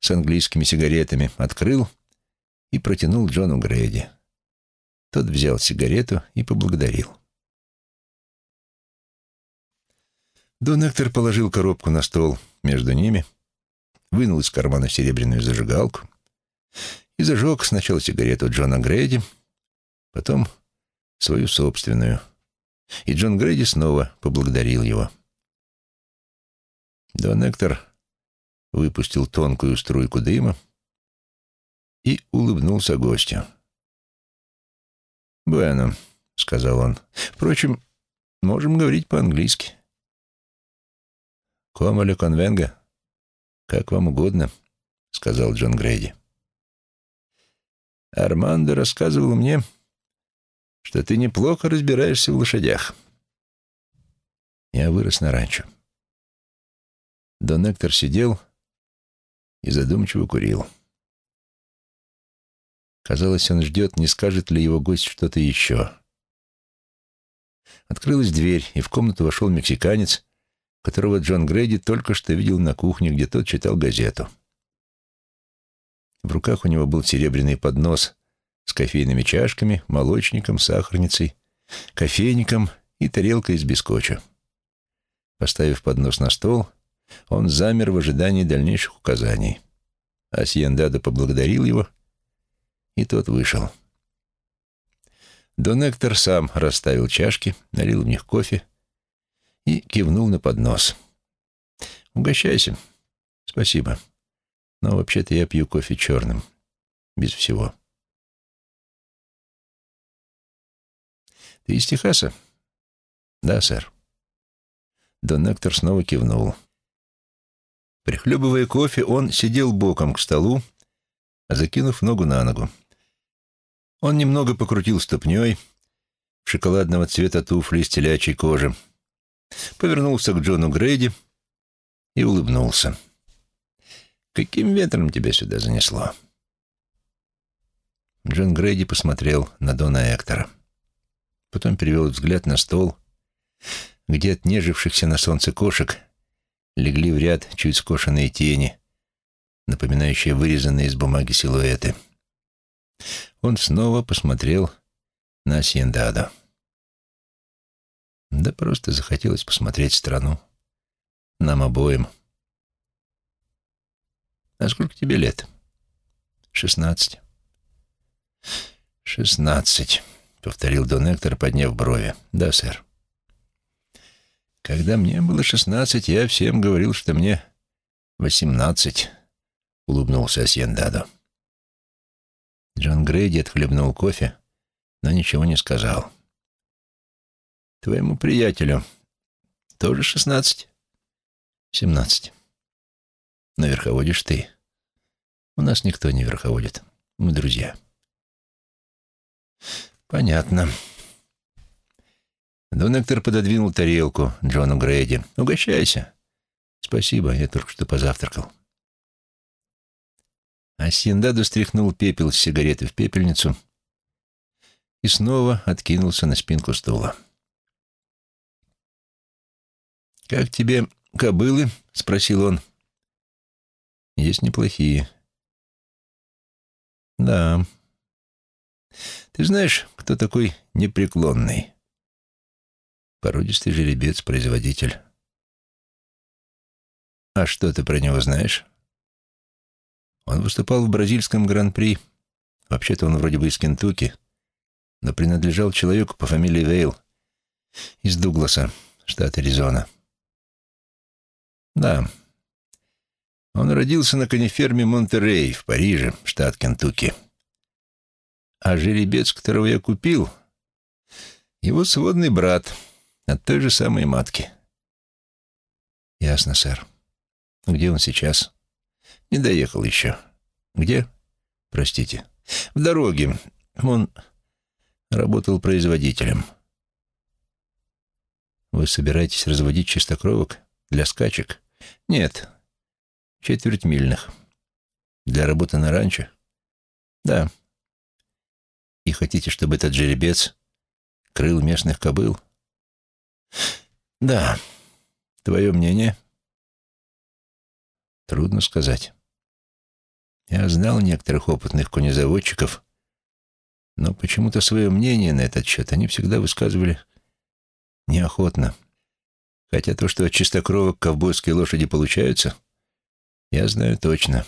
с английскими сигаретами, открыл и протянул Джону Грейди. Тот взял сигарету и поблагодарил. Дон Эктор положил коробку на стол между ними, вынул из кармана серебряную зажигалку и зажег сначала сигарету Джона Грейди, потом свою собственную. И Джон Грейди снова поблагодарил его. Дон Эктор выпустил тонкую струйку дыма и улыбнулся гостю. «Буэно», — сказал он. «Впрочем, можем говорить по-английски». «Кома ле конвенга?» «Как вам угодно», — сказал Джон Грейди. «Армандо рассказывал мне, что ты неплохо разбираешься в лошадях». Я вырос на ранчо. Дон Эктор сидел и задумчиво курил. Казалось, он ждет, не скажет ли его гость что-то еще. Открылась дверь, и в комнату вошел мексиканец, которого Джон Грейди только что видел на кухне, где тот читал газету. В руках у него был серебряный поднос с кофейными чашками, молочником, сахарницей, кофейником и тарелкой из бискотча. Поставив поднос на стол, он замер в ожидании дальнейших указаний. Асьендадо поблагодарил его, и тот вышел. Дон Эктор сам расставил чашки, налил в них кофе и кивнул на поднос. «Угощайся. Спасибо. Но вообще-то я пью кофе черным, без всего». «Ты из Техаса?» «Да, сэр». Дон Эктор снова кивнул. Прихлебывая кофе, он сидел боком к столу, закинув ногу на ногу. Он немного покрутил ступней шоколадного цвета туфли из телячьей кожи, повернулся к Джону Грейди и улыбнулся. «Каким ветром тебя сюда занесло?» Джон Грейди посмотрел на Дона Эктора. Потом перевел взгляд на стол, где от нежившихся на солнце кошек легли в ряд чуть скошенные тени, напоминающие вырезанные из бумаги силуэты. Он снова посмотрел на Сьендадо. Да просто захотелось посмотреть страну. Нам обоим. А сколько тебе лет? Шестнадцать. Шестнадцать, повторил Дон Эктор, подняв брови. Да, сэр. Когда мне было шестнадцать, я всем говорил, что мне восемнадцать, — улыбнулся Асьендадо. Джон Грейди отхлебнул кофе, но ничего не сказал. «Твоему приятелю тоже шестнадцать?» «Семнадцать. Но верховодишь ты. У нас никто не верховодит. Мы друзья». «Понятно». Донектор пододвинул тарелку Джону Грейди. «Угощайся». «Спасибо, я только что позавтракал». А Синдаду стряхнул пепел с сигареты в пепельницу и снова откинулся на спинку стула. «Как тебе кобылы?» — спросил он. «Есть неплохие». «Да. Ты знаешь, кто такой непреклонный?» «Породистый жеребец-производитель». «А что ты про него знаешь?» Он выступал в бразильском гран-при. Вообще-то он вроде бы из Кентукки, но принадлежал человеку по фамилии Вейл из Дугласа, штат Аризона. Да, он родился на конеферме Монтерей в Париже, штат Кентукки. А жеребец, которого я купил, его сводный брат от той же самой матки. Ясно, сэр. Где он сейчас? Не доехал еще. Где? Простите. В дороге. Он работал производителем. Вы собираетесь разводить чистокровок для скачек? Нет. Четверть мильных. Для работы на ранчо? Да. И хотите, чтобы этот жеребец крыл местных кобыл? Да. Твое мнение? Трудно сказать. Я знал некоторых опытных конезаводчиков, но почему-то свое мнение на этот счет они всегда высказывали неохотно. Хотя то, что от чистокровок ковбойские лошади получаются, я знаю точно.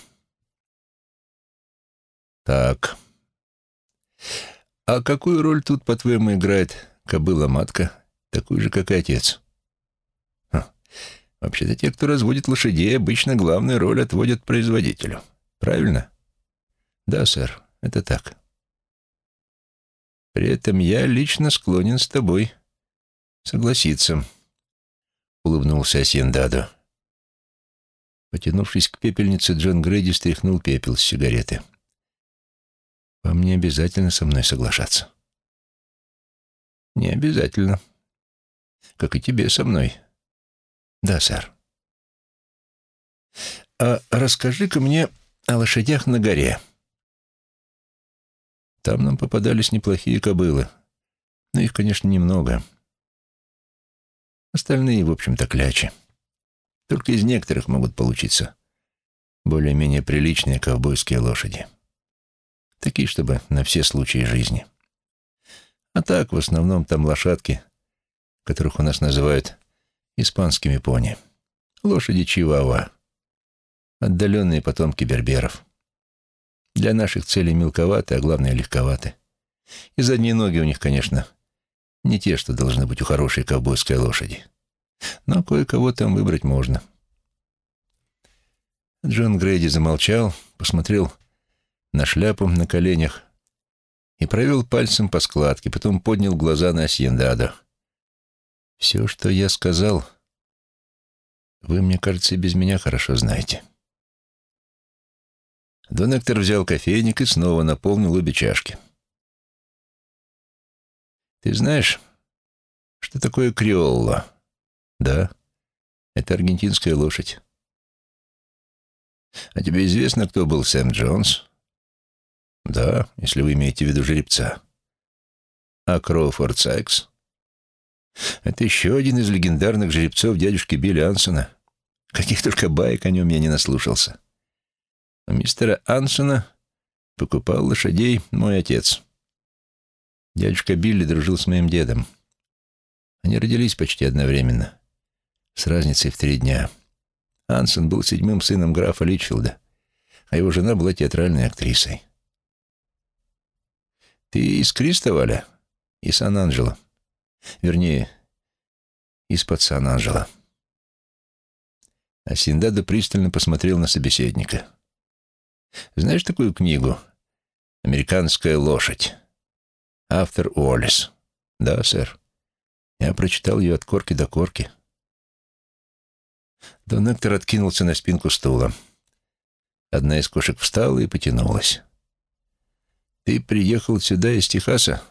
Так. А какую роль тут, по-твоему, играет кобыла-матка, такую же, как и отец? Вообще-то те, кто разводит лошадей, обычно главную роль отводят производителю. Правильно? Да, сэр, это так. При этом я лично склонен с тобой согласиться, улыбнулся Асьендадо. Потянувшись к пепельнице, Джон Грейди стряхнул пепел с сигареты. «Вам не обязательно со мной соглашаться». «Не обязательно. Как и тебе со мной». «Да, сэр». «А расскажи-ка мне о лошадях на горе». Там нам попадались неплохие кобылы, но их, конечно, немного. Остальные, в общем-то, клячи. Только из некоторых могут получиться более-менее приличные ковбойские лошади. Такие, чтобы на все случаи жизни. А так, в основном, там лошадки, которых у нас называют испанскими пони. Лошади чивава. Отдаленные потомки берберов. Для наших целей мелковаты, а главное легковаты. И задние ноги у них, конечно, не те, что должны быть у хорошей ковбойской лошади. Но кое-кого там выбрать можно. Джон Грейди замолчал, посмотрел на шляпу на коленях и провел пальцем по складке, потом поднял глаза на Асьендадо. «Все, что я сказал, вы, мне кажется, без меня хорошо знаете». Донектор взял кофейник и снова наполнил обе чашки. «Ты знаешь, что такое креолла?» «Да, это аргентинская лошадь». «А тебе известно, кто был Сэм Джонс?» «Да, если вы имеете в виду жеребца». «А Кроуфорд Сайкс?» Это еще один из легендарных жеребцов дядюшки Билли Ансона. Каких только баек о нем я не наслушался. У мистера Ансона покупал лошадей мой отец. Дядюшка Билли дружил с моим дедом. Они родились почти одновременно, с разницей в три дня. Ансон был седьмым сыном графа Личфилда, а его жена была театральной актрисой. «Ты из Кристоваля?» «Из Сан-Анджело», Вернее, из-под Сан-Анджело. Асиндадо пристально посмотрел на собеседника. «Знаешь такую книгу «Американская лошадь»?» Автор Уоллес. «Да, сэр. Я прочитал ее от корки до корки». Дон Эктор откинулся на спинку стула. Одна из кошек встала и потянулась. «Ты приехал сюда из Техаса?»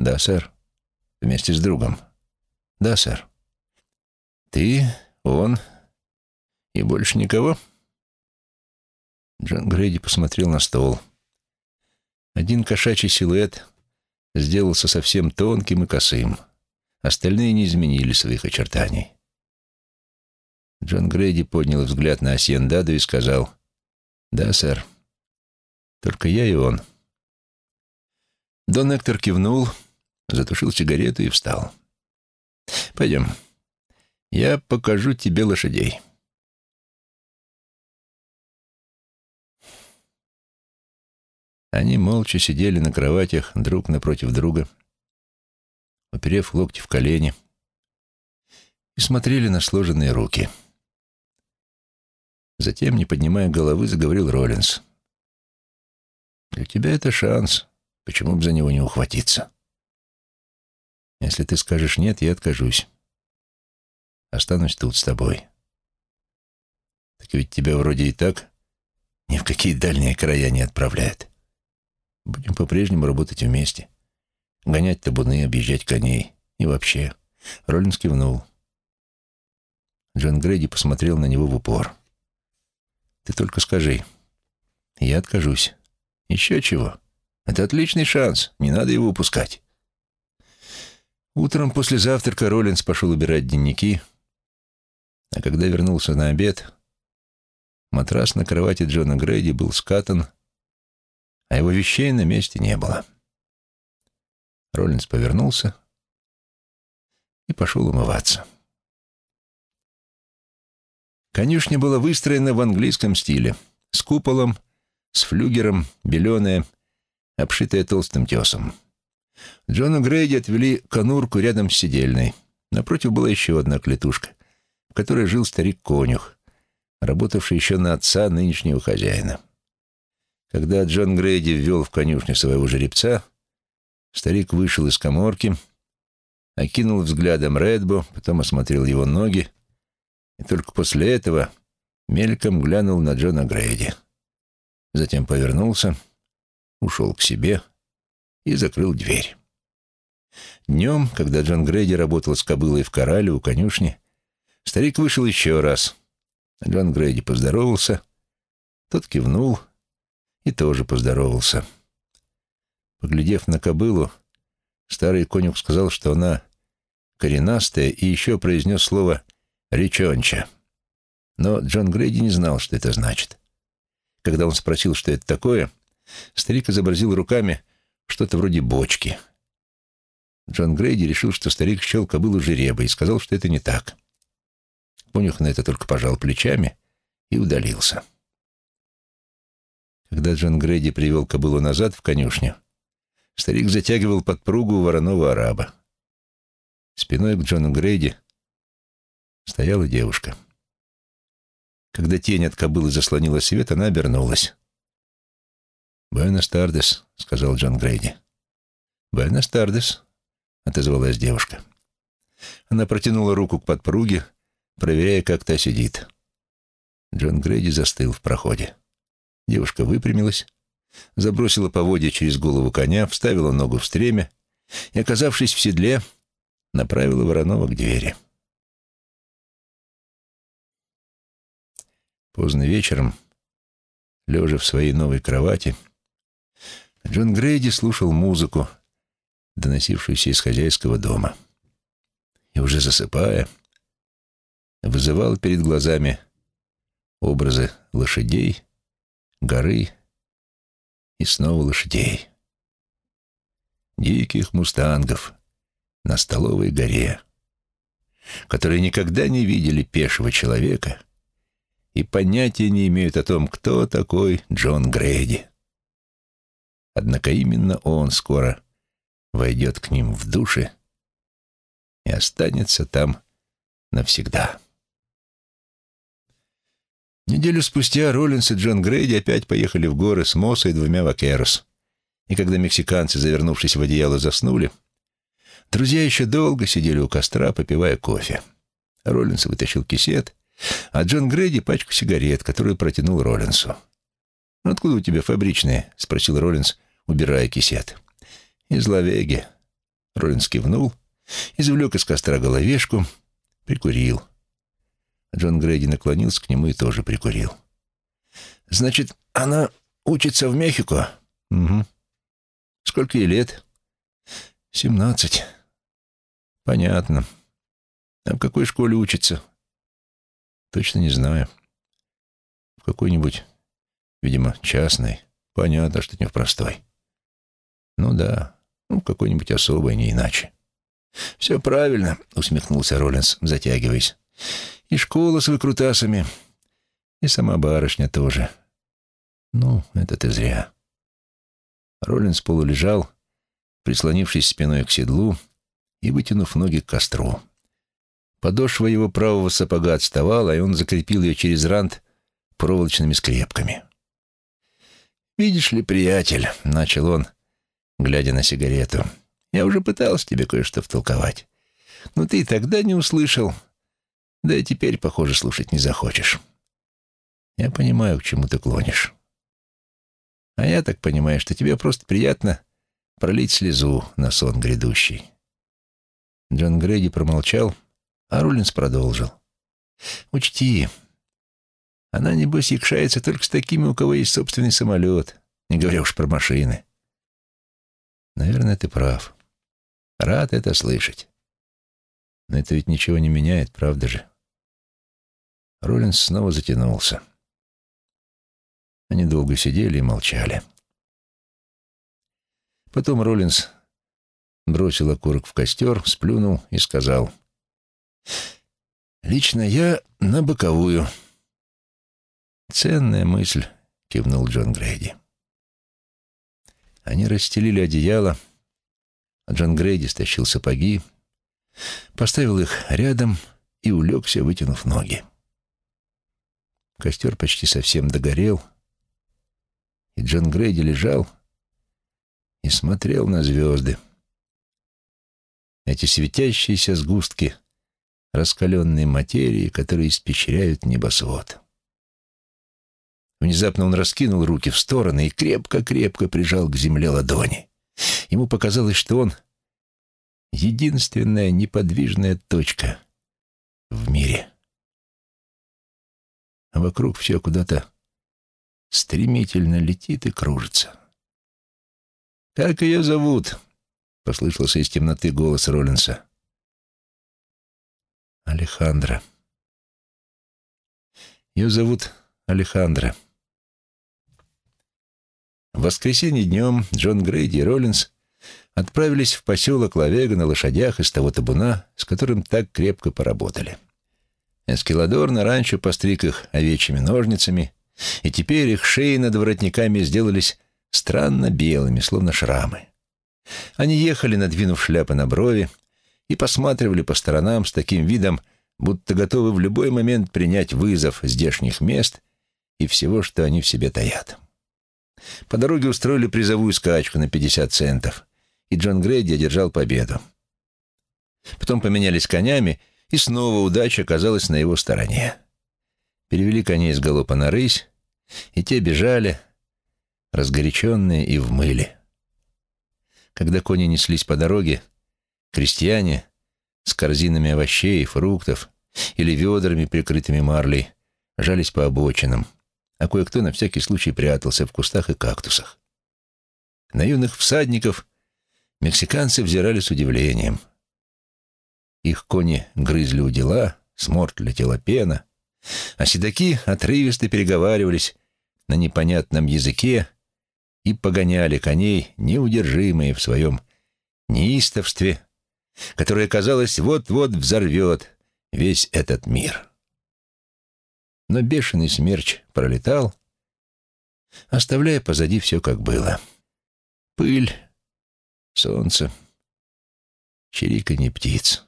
«Да, сэр. Вместе с другом?» «Да, сэр». «Ты, он и больше никого?» Джон Грейди посмотрел на стол. Один кошачий силуэт сделался совсем тонким и косым. Остальные не изменили своих очертаний. Джон Грейди поднял взгляд на Асьендаду и сказал, «Да, сэр. Только я и он». Дон Эктор кивнул, затушил сигарету и встал. «Пойдем. Я покажу тебе лошадей». Они молча сидели на кроватях друг напротив друга, уперев локти в колени, и смотрели на сложенные руки. Затем, не поднимая головы, заговорил Роллинс. «Для тебя это шанс. Почему бы за него не ухватиться? Если ты скажешь «нет», я откажусь. Останусь тут с тобой. Так ведь тебя вроде и так ни в какие дальние края не отправляют. Будем по-прежнему работать вместе. Гонять табуны, объезжать коней. И вообще. Роллинс кивнул. Джон Грейди посмотрел на него в упор. «Ты только скажи. Я откажусь. Еще чего. Это отличный шанс. Не надо его упускать». Утром после завтрака Роллинс пошел убирать дневники, а когда вернулся на обед, матрас на кровати Джона Грейди был скатан а его вещей на месте не было. Роллинс повернулся и пошел умываться. Конюшня была выстроена в английском стиле, с куполом, с флюгером, беленая, обшитая толстым тесом. Джона Грейди отвели конурку рядом с сидельной. Напротив была еще одна клетушка, в которой жил старик-конюх, работавший еще на отца нынешнего хозяина. Когда Джон Грейди ввел в конюшню своего жеребца, старик вышел из коморки, окинул взглядом Редбу, потом осмотрел его ноги, и только после этого мельком глянул на Джона Грейди. Затем повернулся, ушел к себе и закрыл дверь. Днем, когда Джон Грейди работал с кобылой в корале у конюшни, старик вышел еще раз. Джон Грейди поздоровался, тот кивнул — и тоже поздоровался. Поглядев на кобылу, старый конюх сказал, что она коренастая, и еще произнес слово «речонча». Но Джон Грейди не знал, что это значит. Когда он спросил, что это такое, старик изобразил руками что-то вроде бочки. Джон Грейди решил, что старик счел кобылу жеребой, и сказал, что это не так. Конюх на это только пожал плечами и удалился. Когда Джон Грейди привел кобылу назад в конюшню, старик затягивал подпругу вороного араба. Спиной к Джону Грейди стояла девушка. Когда тень от кобылы заслонила свет, она обернулась. «Буэнос Тардес», — сказал Джон Грейди. «Буэнос Тардес», — отозвалась девушка. Она протянула руку к подпруге, проверяя, как та сидит. Джон Грейди застыл в проходе. Девушка выпрямилась, забросила поводья через голову коня, вставила ногу в стремя и, оказавшись в седле, направила Воронова к двери. Поздно вечером, лежа в своей новой кровати, Джон Грейди слушал музыку, доносившуюся из хозяйского дома. И уже засыпая, вызывал перед глазами образы лошадей, горы и снова лошадей. Диких мустангов на столовой горе, которые никогда не видели пешего человека и понятия не имеют о том, кто такой Джон Грейди. Однако именно он скоро войдет к ним в души и останется там навсегда. Неделю спустя Роллинс и Джон Грейди опять поехали в горы с Мосой и двумя вакерос. И когда мексиканцы, завернувшись в одеяло, заснули, друзья еще долго сидели у костра, попивая кофе. Роллинс вытащил кисет, а Джон Грейди — пачку сигарет, которую протянул Роллинсу. «Ну, откуда у тебя фабричные?» — спросил Роллинс, убирая кисет. «Из Лавеги». Роллинс кивнул, извлек из костра головешку, прикурил. Джон Грейди наклонился к нему и тоже прикурил. «Значит, она учится в Мехико?» «Угу». «Сколько ей лет?» «Семнадцать». «Понятно. А в какой школе учится?» «Точно не знаю. В какой-нибудь, видимо, частной. Понятно, что не в простой». «Ну да, ну, какой-нибудь особой, не иначе». «Все правильно», — усмехнулся Роллинс, затягиваясь. И школа с выкрутасами, и сама барышня тоже. Ну, это ты зря. Роллинс полулежал, прислонившись спиной к седлу и вытянув ноги к костру. Подошва его правого сапога отставала, и он закрепил ее через рант проволочными скрепками. «Видишь ли, приятель», — начал он, глядя на сигарету, — «я уже пытался тебе кое-что втолковать, но ты тогда не услышал, да и теперь, похоже, слушать не захочешь. Я понимаю, к чему ты клонишь. А я так понимаю, что тебе просто приятно пролить слезу на сон грядущий. Джон Грейди промолчал, а Рулинс продолжил. «Учти, она, небось, якшается только с такими, у кого есть собственный самолет, не говоря уж про машины». «Наверное, ты прав. Рад это слышать. Но это ведь ничего не меняет, правда же?» Роллинс снова затянулся. Они долго сидели и молчали. Потом Роллинс бросил окурок в костер, сплюнул и сказал. «Лично я на боковую». «Ценная мысль», — кивнул Джон Грейди. Они расстелили одеяло, а Джон Грейди стащил сапоги, поставил их рядом и улегся, вытянув ноги. Костер почти совсем догорел, и Джон Грейди лежал и смотрел на звезды. Эти светящиеся сгустки раскаленной материи, которые испещряют небосвод. Внезапно он раскинул руки в стороны и крепко-крепко прижал к земле ладони. Ему показалось, что он — единственная неподвижная точка в мире а вокруг все куда-то стремительно летит и кружится. «Как ее зовут?» — послышался из темноты голос Роллинса. «Алехандро. Ее зовут Алехандро». В воскресенье днем Джон Грейди и Роллинс отправились в поселок Лавега на лошадях из того табуна, с которым так крепко поработали. Эскеладор на ранчо постриг их овечьими ножницами, и теперь их шеи над воротниками сделались странно белыми, словно шрамы. Они ехали, надвинув шляпы на брови, и посматривали по сторонам с таким видом, будто готовы в любой момент принять вызов здешних мест и всего, что они в себе таят. По дороге устроили призовую скачку на 50 центов, и Джон Грейди одержал победу. Потом поменялись конями, и снова удача оказалась на его стороне. Перевели коней с галопа на рысь, и те бежали, разгоряченные и в мыле. Когда кони неслись по дороге, крестьяне с корзинами овощей, фруктов или ведрами, прикрытыми марлей, жались по обочинам, а кое-кто на всякий случай прятался в кустах и кактусах. На юных всадников мексиканцы взирали с удивлением — их кони грызли у дела, с морд летела пена, а седаки отрывисто переговаривались на непонятном языке и погоняли коней, неудержимые в своем неистовстве, которое, казалось, вот-вот взорвет весь этот мир. Но бешеный смерч пролетал, оставляя позади все, как было. Пыль, солнце, чириканье птиц.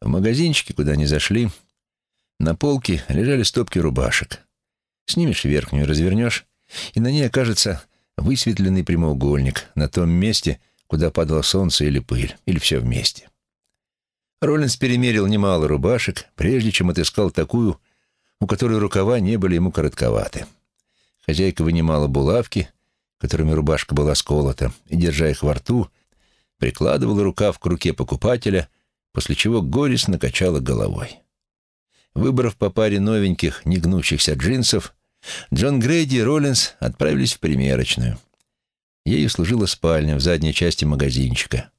В магазинчике, куда они зашли, на полке лежали стопки рубашек. Снимешь верхнюю, развернешь, и на ней окажется высветленный прямоугольник на том месте, куда падало солнце или пыль, или все вместе. Роллинс перемерил немало рубашек, прежде чем отыскал такую, у которой рукава не были ему коротковаты. Хозяйка вынимала булавки, которыми рубашка была сколота, и, держа их во рту, прикладывала рукав к руке покупателя, после чего горестно качала головой. Выбрав по паре новеньких, негнущихся джинсов, Джон Грейди и Роллинс отправились в примерочную. Ею служила спальня в задней части магазинчика.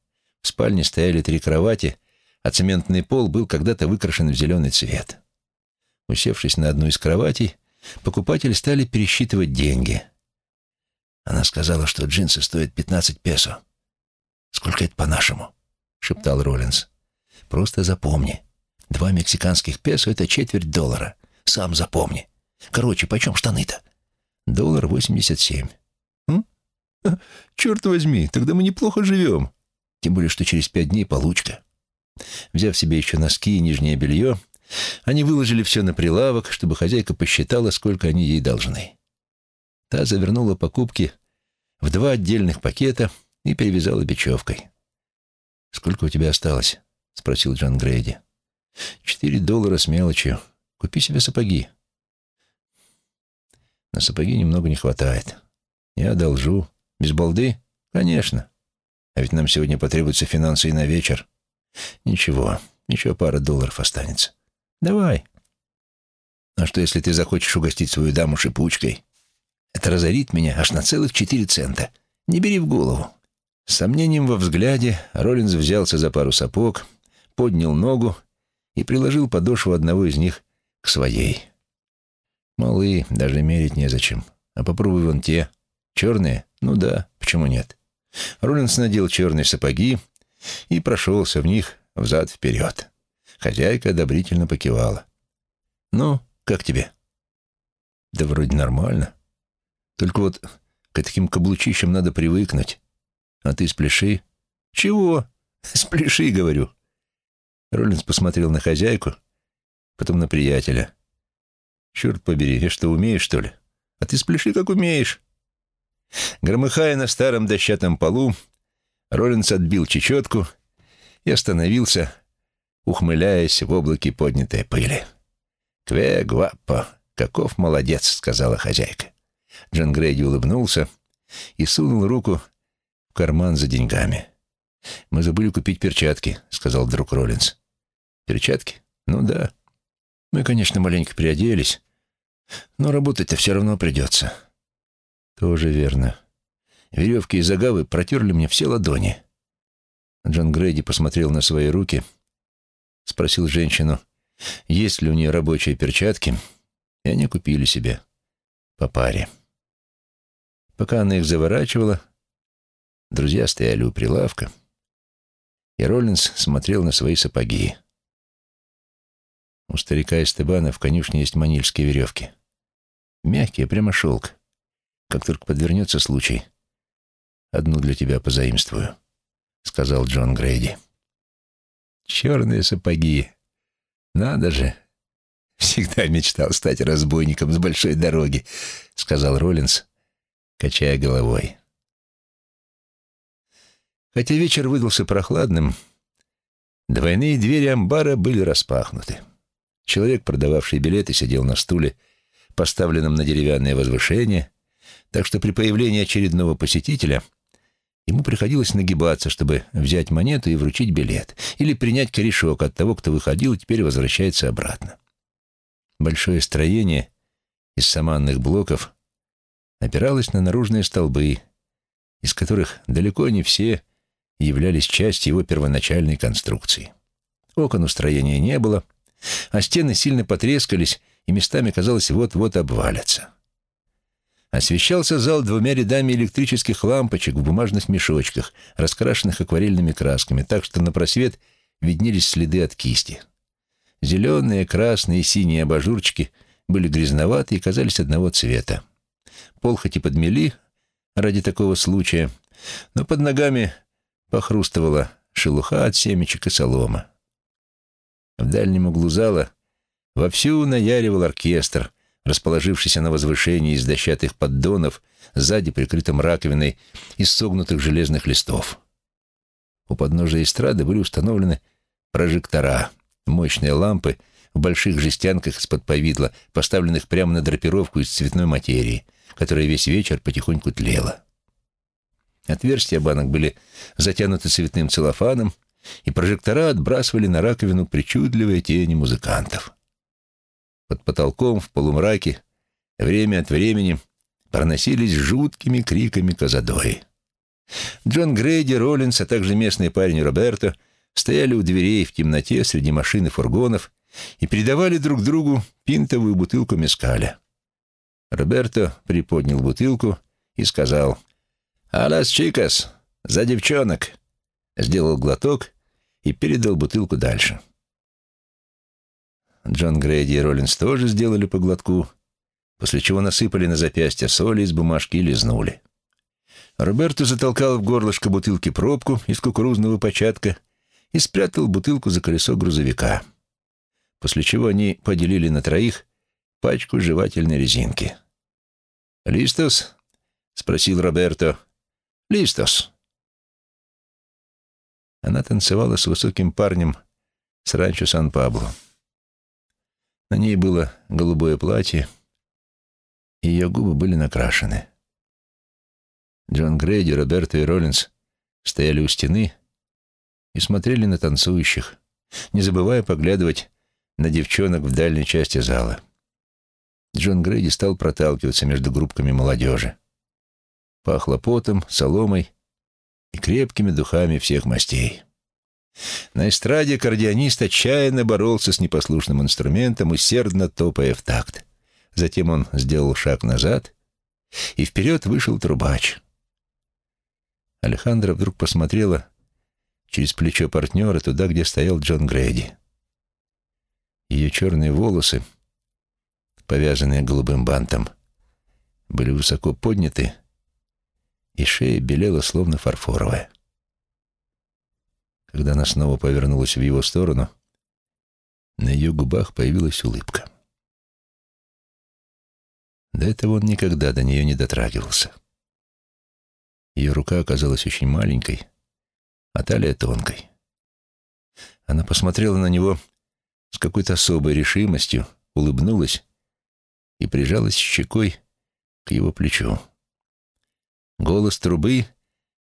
В спальне стояли три кровати, а цементный пол был когда-то выкрашен в зеленый цвет. Усевшись на одну из кроватей, покупатели стали пересчитывать деньги. Она сказала, что джинсы стоят 15 песо. «Сколько это по-нашему?» — шептал Роллинс. «Просто запомни. Два мексиканских песо — это четверть доллара. Сам запомни. Короче, почем штаны-то?» «Доллар восемьдесят семь». «Черт возьми, тогда мы неплохо живем. Тем более, что через пять дней получка». Взяв себе еще носки и нижнее белье, они выложили все на прилавок, чтобы хозяйка посчитала, сколько они ей должны. Та завернула покупки в два отдельных пакета и перевязала бечевкой. «Сколько у тебя осталось?» — спросил Джон Грейди. «Четыре доллара с мелочью. Купи себе сапоги». «На сапоги немного не хватает. Я одолжу. Без балды? Конечно. А ведь нам сегодня потребуются финансы и на вечер. Ничего, еще пара долларов останется. Давай. А что, если ты захочешь угостить свою даму шипучкой? Это разорит меня аж на целых четыре цента. Не бери в голову. С сомнением во взгляде Роллинз взялся за пару сапог, поднял ногу и приложил подошву одного из них к своей. Малые, даже мерить незачем. А попробуй вон те. Черные? Ну да, почему нет? Роллинс надел черные сапоги и прошелся в них взад-вперед. Хозяйка одобрительно покивала. «Ну, как тебе?» «Да вроде нормально. Только вот к таким каблучищам надо привыкнуть. А ты спляши?» «Чего? Спляши, говорю». Роллинс посмотрел на хозяйку, потом на приятеля. «Черт побери, я что, умеешь, что ли? А ты спляши, как умеешь». Громыхая на старом дощатом полу, Роллинс отбил чечетку и остановился, ухмыляясь в облаке поднятой пыли. «Кве гваппо, каков молодец», — сказала хозяйка. Джон Грейди улыбнулся и сунул руку в карман за деньгами. «Мы забыли купить перчатки», — сказал друг Роллинс. «Перчатки? Ну да. Мы, конечно, маленько приоделись, но работать-то все равно придется». «Тоже верно. Веревки и загавы протерли мне все ладони». Джон Грейди посмотрел на свои руки, спросил женщину, есть ли у нее рабочие перчатки, и они купили себе по паре. Пока она их заворачивала, друзья стояли у прилавка, и Роллинс смотрел на свои сапоги. У старика Эстебана в конюшне есть манильские веревки. Мягкие, прямо шелк. Как только подвернется случай, одну для тебя позаимствую», — сказал Джон Грейди. «Черные сапоги. Надо же. Всегда мечтал стать разбойником с большой дороги», — сказал Роллинс, качая головой. Хотя вечер выдался прохладным, двойные двери амбара были распахнуты. Человек, продававший билеты, сидел на стуле, поставленном на деревянное возвышение, так что при появлении очередного посетителя ему приходилось нагибаться, чтобы взять монету и вручить билет, или принять корешок от того, кто выходил и теперь возвращается обратно. Большое строение из саманных блоков опиралось на наружные столбы, из которых далеко не все являлись частью его первоначальной конструкции. Окон у строения не было, а стены сильно потрескались и местами, казалось, вот-вот обвалятся. Освещался зал двумя рядами электрических лампочек в бумажных мешочках, раскрашенных акварельными красками, так что на просвет виднелись следы от кисти. Зеленые, красные и синие абажурчики были грязноваты и казались одного цвета. Пол хоть и подмели ради такого случая, но под ногами похрустывала шелуха от семечек и солома. В дальнем углу зала вовсю наяривал оркестр, расположившийся на возвышении из дощатых поддонов, сзади прикрытым раковиной из согнутых железных листов. У подножия эстрады были установлены прожектора, мощные лампы в больших жестянках из-под повидла, поставленных прямо на драпировку из цветной материи, которая весь вечер потихоньку тлела. Отверстия банок были затянуты цветным целлофаном, и прожектора отбрасывали на раковину причудливые тени музыкантов. Под потолком в полумраке время от времени проносились жуткими криками казадои. Джон Грейди, Роллинс, а также местный парень Роберто стояли у дверей в темноте среди машин и фургонов и передавали друг другу пинтовую бутылку мескаля. Роберто приподнял бутылку и сказал «Алас чикас, за девчонок!» Сделал глоток и передал бутылку дальше. Джон Грейди и Роллинс тоже сделали по глотку, после чего насыпали на запястье соли из бумажки и лизнули. Роберто затолкал в горлышко бутылки пробку из кукурузного початка и спрятал бутылку за колесо грузовика, после чего они поделили на троих пачку жевательной резинки. «Листос?» — спросил Роберто. «Листос», она танцевала с высоким парнем с ранчо Сан-Пабло. На ней было голубое платье, и ее губы были накрашены. Джон Грейди, Роберто и Роллинс стояли у стены и смотрели на танцующих, не забывая поглядывать на девчонок в дальней части зала. Джон Грейди стал проталкиваться между группками молодежи. Пахло потом, соломой и крепкими духами всех мастей. На эстраде кардионист отчаянно боролся с непослушным инструментом, усердно топая в такт. Затем он сделал шаг назад, и вперед вышел трубач. Алехандра вдруг посмотрела через плечо партнера туда, где стоял Джон Грейди. Ее черные волосы, повязанные голубым бантом, были высоко подняты, и шея белела, словно фарфоровая. Когда она снова повернулась в его сторону, на ее губах появилась улыбка. До этого он никогда до нее не дотрагивался. Ее рука оказалась очень маленькой, а талия тонкой. Она посмотрела на него с какой-то особой решимостью, улыбнулась и прижалась щекой к его плечу. Голос трубы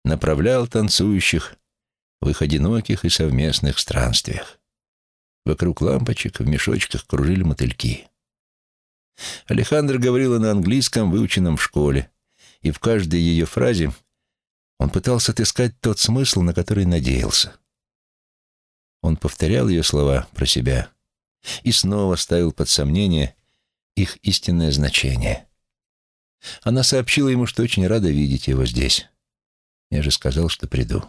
направлял танцующих в их одиноких и совместных странствиях. Вокруг лампочек в мешочках кружили мотыльки. Алехандро говорила на английском, выученном в школе, и в каждой ее фразе он пытался отыскать тот смысл, на который надеялся. Он повторял ее слова про себя и снова ставил под сомнение их истинное значение. Она сообщила ему, что очень рада видеть его здесь. Я же сказал, что приду.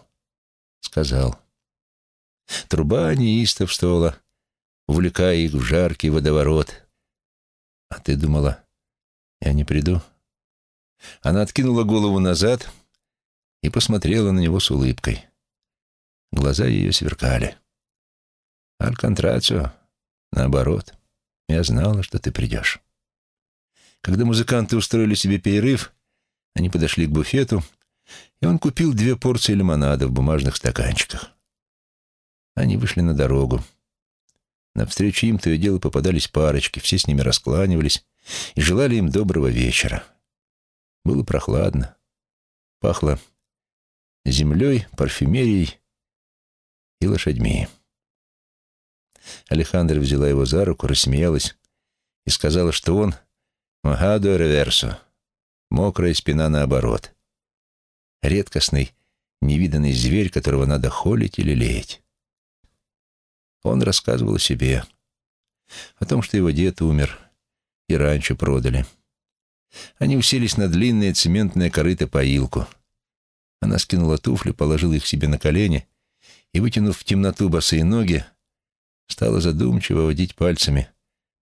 Сказал. Труба неистовствовала, увлекая их в жаркий водоворот. А ты думала, я не приду? Она откинула голову назад и посмотрела на него с улыбкой. Глаза ее сверкали. «Альконтрацио, наоборот, я знала, что ты придешь». Когда музыканты устроили себе перерыв, они подошли к буфету, и он купил две порции лимонада в бумажных стаканчиках. Они вышли на дорогу. Навстречу им то и дело попадались парочки, все с ними раскланивались и желали им доброго вечера. Было прохладно. Пахло землей, парфюмерией и лошадьми. Алехандра взяла его за руку, рассмеялась и сказала, что он «Магадо реверсо» — мокрая спина наоборот — редкостный, невиданный зверь, которого надо холить или леять. Он рассказывал о себе, о том, что его дед умер и раньше продали. Они уселись на длинное цементное корыто-поилку. Она скинула туфли, положила их себе на колени и, вытянув в темноту босые ноги, стала задумчиво водить пальцами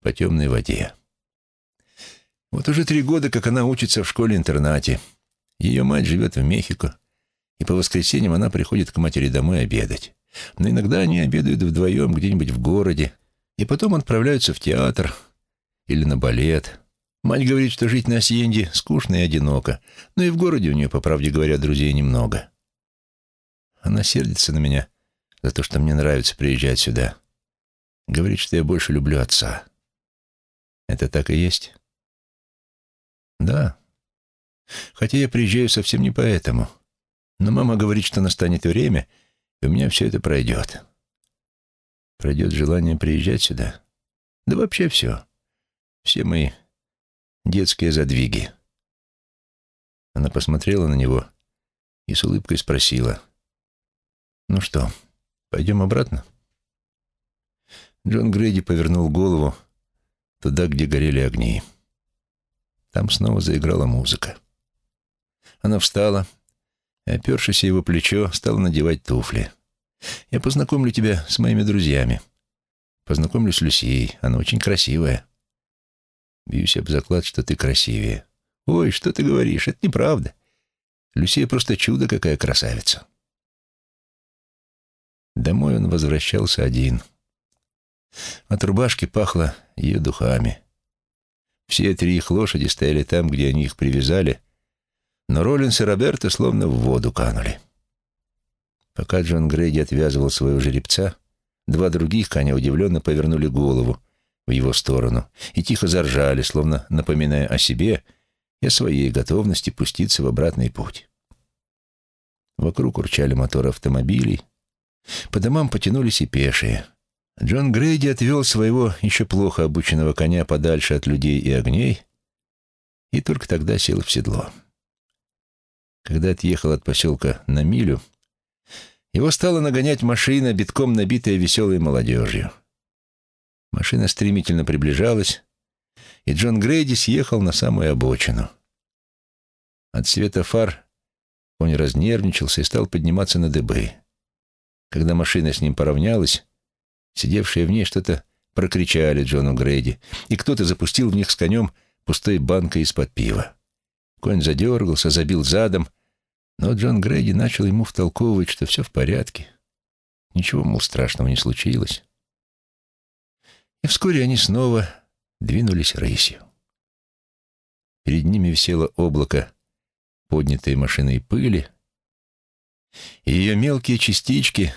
по темной воде. Вот уже три года, как она учится в школе-интернате — ее мать живет в Мехико, и по воскресеньям она приходит к матери домой обедать. но иногда они обедают вдвоем где-нибудь в городе, и потом отправляются в театр или на балет. Мать говорит, что жить на Асьенде скучно и одиноко, но и в городе у нее, по правде говоря, друзей немного. Она сердится на меня за то, что мне нравится приезжать сюда. Говорит, что я больше люблю отца. Это так и есть? Да. Хотя я приезжаю совсем не поэтому. Но мама говорит, что настанет время, и у меня все это пройдет. Пройдет желание приезжать сюда. Да вообще все. Все мои детские задвиги. Она посмотрела на него и с улыбкой спросила. «Ну что, пойдем обратно?» Джон Грейди повернул голову туда, где горели огни. Там снова заиграла музыка. Она встала и, опершись его плечо, стала надевать туфли. «Я познакомлю тебя с моими друзьями. Познакомлю с Люсией. Она очень красивая. Бьюсь об заклад, что ты красивее. Ой, что ты говоришь? Это неправда. Люсия просто чудо какая красавица». Домой он возвращался один. От рубашки пахло ее духами. Все три их лошади стояли там, где они их привязали, но Роллинс и Роберто словно в воду канули. Пока Джон Грейди отвязывал своего жеребца, два других коня удивленно повернули голову в его сторону и тихо заржали, словно напоминая о себе и о своей готовности пуститься в обратный путь. Вокруг урчали моторы автомобилей, по домам потянулись и пешие. Джон Грейди отвел своего еще плохо обученного коня подальше от людей и огней и только тогда сел в седло. Когда отъехал от поселка на милю, его стала нагонять машина, битком набитая веселой молодежью. Машина стремительно приближалась, и Джон Грейди съехал на самую обочину. От света фар он разнервничался и стал подниматься на дыбы. Когда машина с ним поравнялась, сидевшие в ней что-то прокричали Джону Грейди, и кто-то запустил в них с конем пустой банкой из-под пива. Конь задергался, забил задом, но Джон Грейди начал ему втолковывать, что все в порядке. Ничего, мол, страшного не случилось. И вскоре они снова двинулись рысью. Перед ними висело облако поднятой машиной пыли, и ее мелкие частички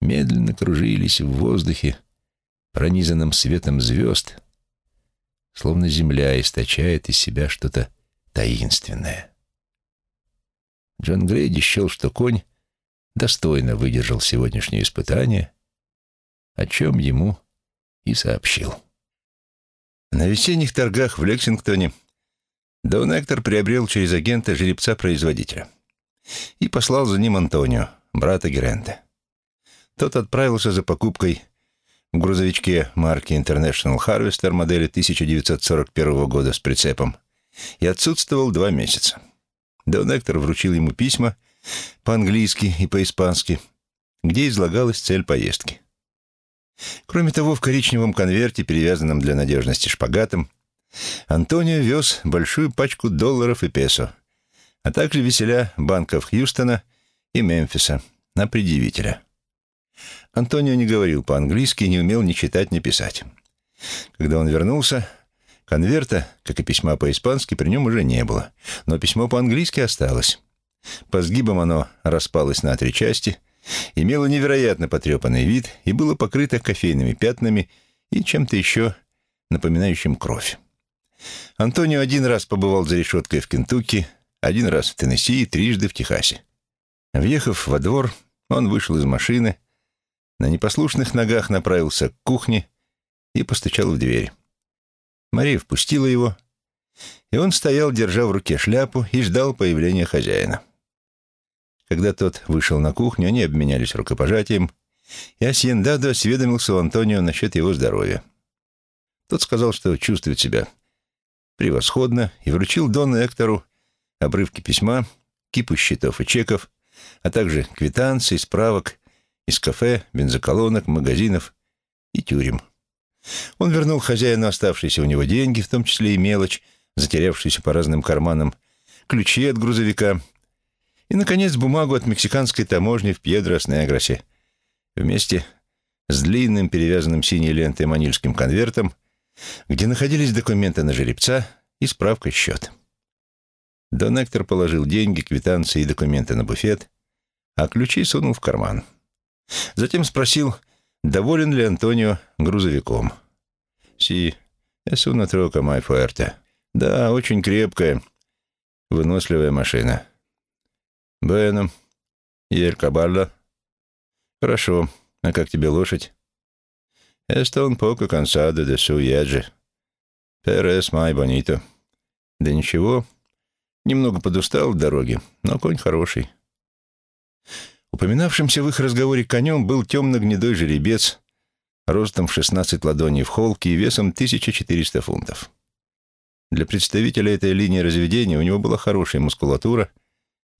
медленно кружились в воздухе, пронизанном светом звезд, словно земля источает из себя что-то таинственное. Джон Грейди счел, что конь достойно выдержал сегодняшнее испытание, о чем ему и сообщил. На весенних торгах в Лексингтоне Дон Эктор приобрел через агента жеребца-производителя и послал за ним Антонио, брата Геренте. Тот отправился за покупкой в грузовичке марки International Harvester модели 1941 года с прицепом и отсутствовал два месяца. Дон вручил ему письма по-английски и по-испански, где излагалась цель поездки. Кроме того, в коричневом конверте, перевязанном для надежности шпагатом, Антонио вез большую пачку долларов и песо, а также веселя банков Хьюстона и Мемфиса на предъявителя. Антонио не говорил по-английски, не умел ни читать, ни писать. Когда он вернулся, Конверта, как и письма по-испански, при нем уже не было, но письмо по-английски осталось. По сгибам оно распалось на три части, имело невероятно потрепанный вид и было покрыто кофейными пятнами и чем-то еще напоминающим кровь. Антонио один раз побывал за решеткой в Кентукки, один раз в Теннесси и трижды в Техасе. Въехав во двор, он вышел из машины, на непослушных ногах направился к кухне и постучал в дверь. Мария впустила его, и он стоял, держа в руке шляпу, и ждал появления хозяина. Когда тот вышел на кухню, они обменялись рукопожатием, и Асьендадо осведомился у Антонио насчет его здоровья. Тот сказал, что чувствует себя превосходно, и вручил Дону Эктору обрывки письма, кипу счетов и чеков, а также квитанции, справок из кафе, бензоколонок, магазинов и тюрем. Он вернул хозяину оставшиеся у него деньги, в том числе и мелочь, затерявшуюся по разным карманам, ключи от грузовика и, наконец, бумагу от мексиканской таможни в Пьедрос-Негросе, вместе с длинным перевязанным синей лентой манильским конвертом, где находились документы на жеребца и справка счет. Дон Эктор положил деньги, квитанции и документы на буфет, а ключи сунул в карман. Затем спросил, доволен ли Антонио грузовиком. «Си, es una troca muy fuerte». «Да, очень крепкая, выносливая машина». «Bueno, y el caballo?» «Хорошо. А как тебе лошадь?» «Esto un poco cansado de su viaje. Pero es muy bonito». «Да ничего. Немного подустал в дороге, но конь хороший». Упоминавшимся в их разговоре конем был темно-гнедой жеребец, ростом в 16 ладоней в холке и весом 1400 фунтов. Для представителя этой линии разведения у него была хорошая мускулатура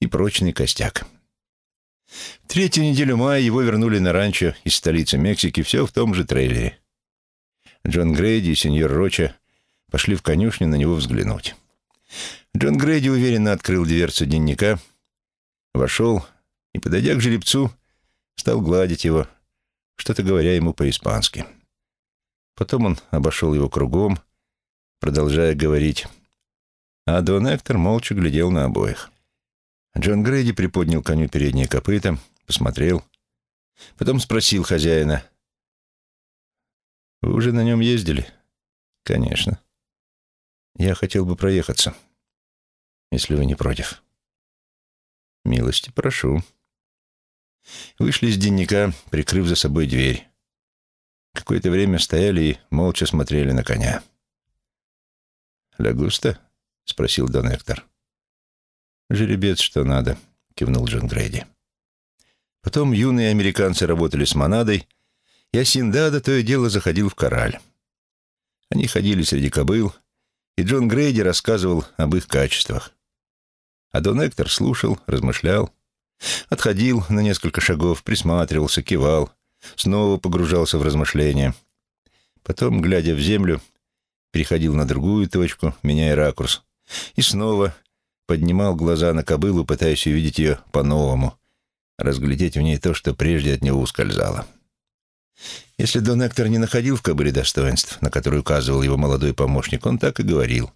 и прочный костяк. В третью неделю мая его вернули на ранчо из столицы Мексики, все в том же трейлере. Джон Грейди и сеньор Роча пошли в конюшню на него взглянуть. Джон Грейди уверенно открыл дверцу дневника, вошел и, подойдя к жеребцу, стал гладить его, что-то говоря ему по-испански. Потом он обошел его кругом, продолжая говорить, а Дон Эктор молча глядел на обоих. Джон Грейди приподнял коню переднее копыто, посмотрел, потом спросил хозяина, «Вы уже на нем ездили?» «Конечно. Я хотел бы проехаться, если вы не против». «Милости прошу». Вышли из денника, прикрыв за собой дверь. Какое-то время стояли и молча смотрели на коня. «Лагуста?» — спросил Дон Эктор. «Жеребец, что надо», — кивнул Джон Грейди. Потом юные американцы работали с Монадой, и Асиндада то и дело заходил в кораль. Они ходили среди кобыл, и Джон Грейди рассказывал об их качествах. А Дон Эктор слушал, размышлял, отходил на несколько шагов, присматривался, кивал, снова погружался в размышления. Потом, глядя в землю, переходил на другую точку, меняя ракурс, и снова поднимал глаза на кобылу, пытаясь увидеть ее по-новому, разглядеть в ней то, что прежде от него ускользало. Если Дон Эктор не находил в кобыле достоинств, на которые указывал его молодой помощник, он так и говорил.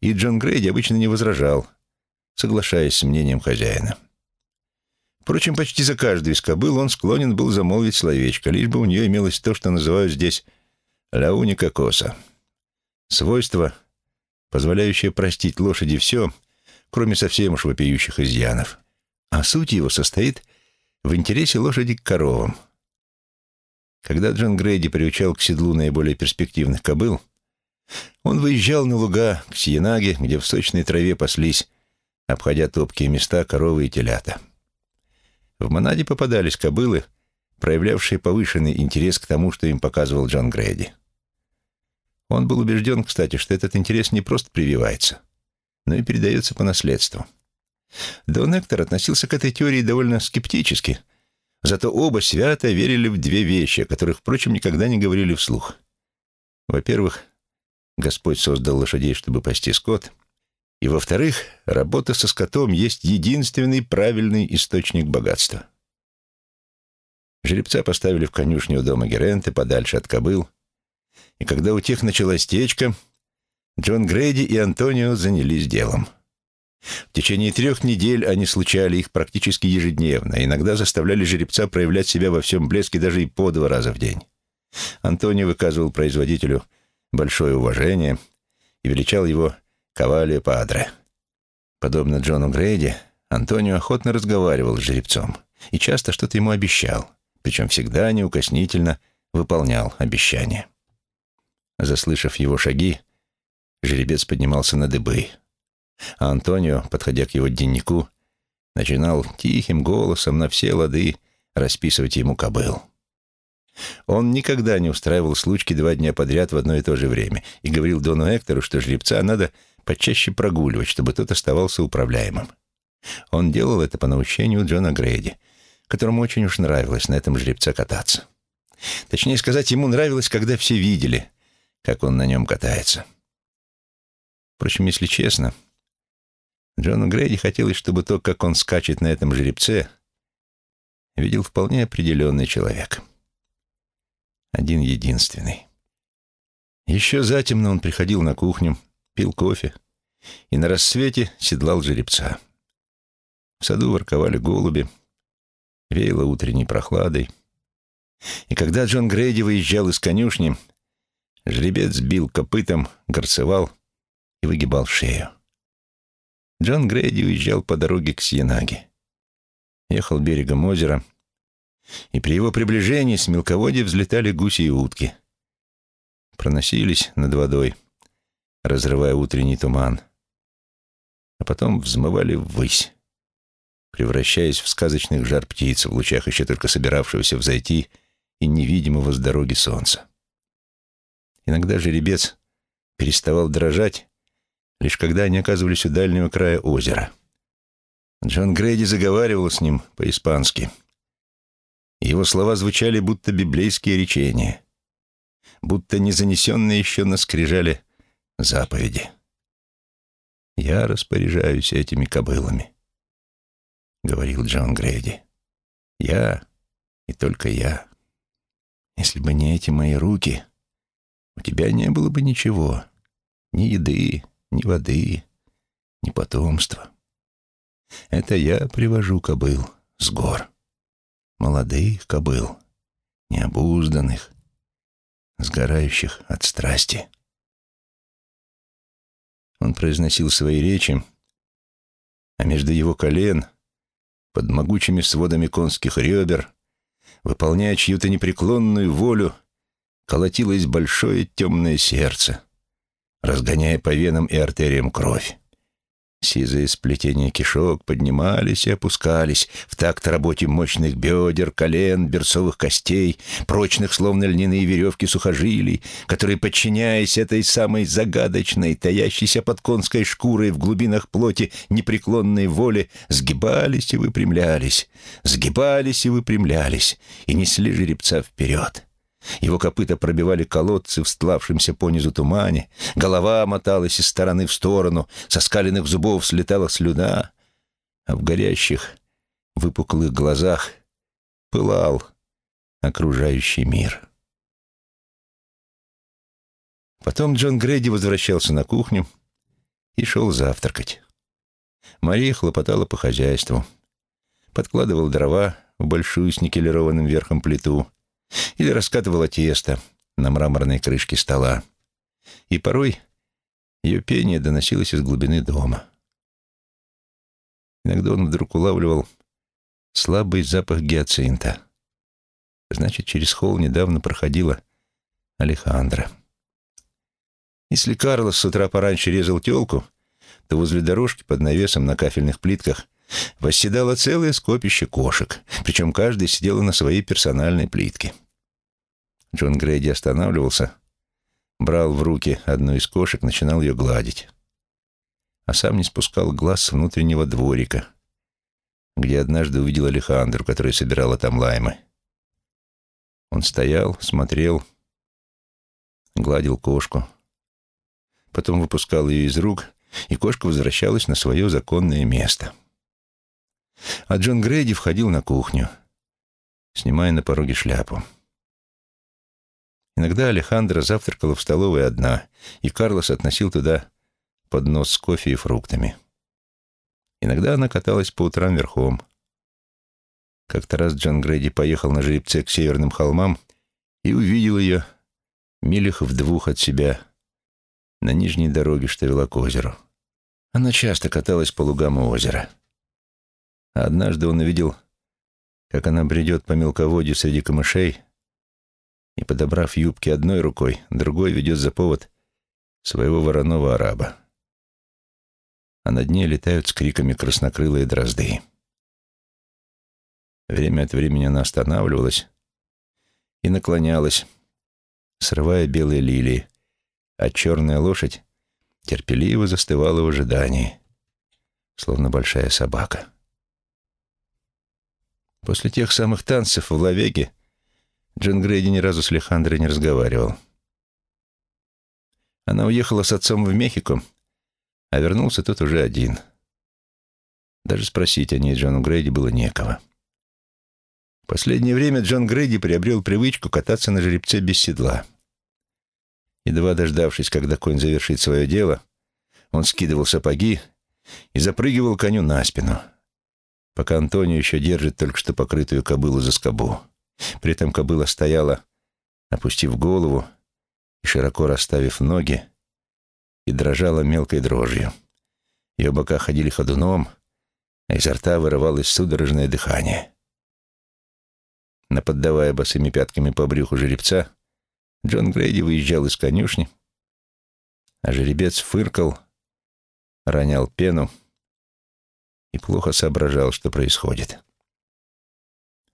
И Джон Грейди обычно не возражал, соглашаясь с мнением хозяина. Впрочем, почти за каждую из кобыл он склонен был замолвить словечко, лишь бы у нее имелось то, что называют здесь «ляуника коса». Свойство, позволяющее простить лошади все, кроме совсем уж вопиющих изъянов. А суть его состоит в интересе лошади к коровам. Когда Джон Грейди приучал к седлу наиболее перспективных кобыл, он выезжал на луга к Сиенаге, где в сочной траве паслись, обходя топкие места коровы и телята. В Монаде попадались кобылы, проявлявшие повышенный интерес к тому, что им показывал Джон Грейди. Он был убежден, кстати, что этот интерес не просто прививается, но и передается по наследству. Дон Эктор относился к этой теории довольно скептически, зато оба свято верили в две вещи, о которых, впрочем, никогда не говорили вслух. Во-первых, Господь создал лошадей, чтобы пасти скот, и, во-вторых, работа со скотом есть единственный правильный источник богатства. Жеребца поставили в конюшню у дома Геренте, подальше от кобыл, и когда у тех началась течка, Джон Грейди и Антонио занялись делом. В течение трех недель они случали их практически ежедневно, иногда заставляли жеребца проявлять себя во всем блеске даже и по два раза в день. Антонио выказывал производителю большое уважение и величал его Кавалио Падре. Подобно Джону Грейди, Антонио охотно разговаривал с жеребцом и часто что-то ему обещал, причем всегда неукоснительно выполнял обещания. Заслышав его шаги, жеребец поднимался на дыбы, а Антонио, подходя к его дневнику, начинал тихим голосом на все лады расписывать ему кобыл. Он никогда не устраивал случки два дня подряд в одно и то же время и говорил Дону Эктору, что жеребца надо почаще прогуливать, чтобы тот оставался управляемым. Он делал это по наущению Джона Грейди, которому очень уж нравилось на этом жеребце кататься. Точнее сказать, ему нравилось, когда все видели, как он на нем катается. Впрочем, если честно, Джону Грейди хотелось, чтобы то, как он скачет на этом жеребце, видел вполне определенный человек. Один единственный. Еще затемно он приходил на кухню, пил кофе и на рассвете седлал жеребца. В саду ворковали голуби, веяло утренней прохладой. И когда Джон Грейди выезжал из конюшни, жеребец бил копытом, горцевал и выгибал шею. Джон Грейди уезжал по дороге к Сьенаге. Ехал берегом озера, и при его приближении с мелководья взлетали гуси и утки. Проносились над водой, разрывая утренний туман, а потом взмывали ввысь, превращаясь в сказочных жар птиц в лучах еще только собиравшегося взойти и невидимого с дороги солнца. Иногда жеребец переставал дрожать, лишь когда они оказывались у дальнего края озера. Джон Грейди заговаривал с ним по-испански. Его слова звучали будто библейские речения, будто не занесенные еще на скрижали заповеди. «Я распоряжаюсь этими кобылами», — говорил Джон Грейди. «Я и только я. Если бы не эти мои руки, у тебя не было бы ничего, ни еды, ни воды, ни потомства. Это я привожу кобыл с гор, молодых кобыл, необузданных, сгорающих от страсти. Он произносил свои речи, а между его колен, под могучими сводами конских ребер, выполняя чью-то непреклонную волю, колотилось большое темное сердце, разгоняя по венам и артериям кровь. Сизые сплетения кишок поднимались и опускались в такт работе мощных бедер, колен, берцовых костей, прочных, словно льняные веревки сухожилий, которые, подчиняясь этой самой загадочной, таящейся под конской шкурой в глубинах плоти непреклонной воли, сгибались и выпрямлялись, сгибались и выпрямлялись, и несли жеребца вперед. Его копыта пробивали колодцы в стлавшемся понизу тумане, голова моталась из стороны в сторону, со скаленных зубов слетала слюна, а в горящих, выпуклых глазах пылал окружающий мир. Потом Джон Грейди возвращался на кухню и шел завтракать. Мария хлопотала по хозяйству, подкладывал дрова в большую с никелированным верхом плиту — или раскатывала тесто на мраморной крышке стола. И порой ее пение доносилось из глубины дома. Иногда он вдруг улавливал слабый запах гиацинта. Значит, через холл недавно проходила Алехандра. Если Карлос с утра пораньше резал телку, то возле дорожки под навесом на кафельных плитках восседало целое скопище кошек, причем каждая сидела на своей персональной плитке. Джон Грейди останавливался, брал в руки одну из кошек, начинал ее гладить. А сам не спускал глаз с внутреннего дворика, где однажды увидел Алехандру, которая собирала там лаймы. Он стоял, смотрел, гладил кошку. Потом выпускал ее из рук, и кошка возвращалась на свое законное место. А Джон Грейди входил на кухню, снимая на пороге шляпу. Иногда Алехандра завтракала в столовой одна, и Карлос относил туда поднос с кофе и фруктами. Иногда она каталась по утрам верхом. Как-то раз Джон Грейди поехал на жеребце к северным холмам и увидел ее милях в двух от себя на нижней дороге, что вела к озеру. Она часто каталась по лугам у озера. Однажды он увидел, как она бредет по мелководью среди камышей, и, подобрав юбки одной рукой, другой ведет за повод своего вороного араба. А над ней летают с криками краснокрылые дрозды. Время от времени она останавливалась и наклонялась, срывая белые лилии, а черная лошадь терпеливо застывала в ожидании, словно большая собака. После тех самых танцев в Лавеге Джон Грейди ни разу с Лехандрой не разговаривал. Она уехала с отцом в Мехико, а вернулся тот уже один. Даже спросить о ней Джону Грейди было некого. последнее время Джон Грейди приобрел привычку кататься на жеребце без седла. Едва дождавшись, когда конь завершит свое дело, он скидывал сапоги и запрыгивал коню на спину, пока Антонио еще держит только что покрытую кобылу за скобу. При этом кобыла стояла, опустив голову и широко расставив ноги, и дрожала мелкой дрожью. Ее бока ходили ходуном, а изо рта вырывалось судорожное дыхание. Наподдавая босыми пятками по брюху жеребца, Джон Грейди выезжал из конюшни, а жеребец фыркал, ронял пену и плохо соображал, что происходит.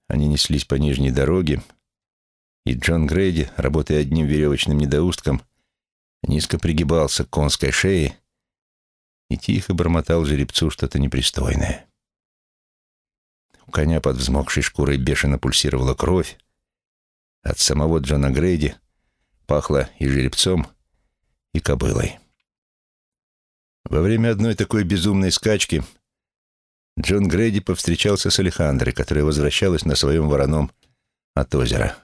Они неслись по нижней дороге, и Джон Грейди, работая одним веревочным недоустком, низко пригибался к конской шее и тихо бормотал жеребцу что-то непристойное. У коня под взмокшей шкурой бешено пульсировала кровь. От самого Джона Грейди пахло и жеребцом, и кобылой. Во время одной такой безумной скачки Джон Грейди повстречался с Алехандрой, которая возвращалась на своем вороном от озера.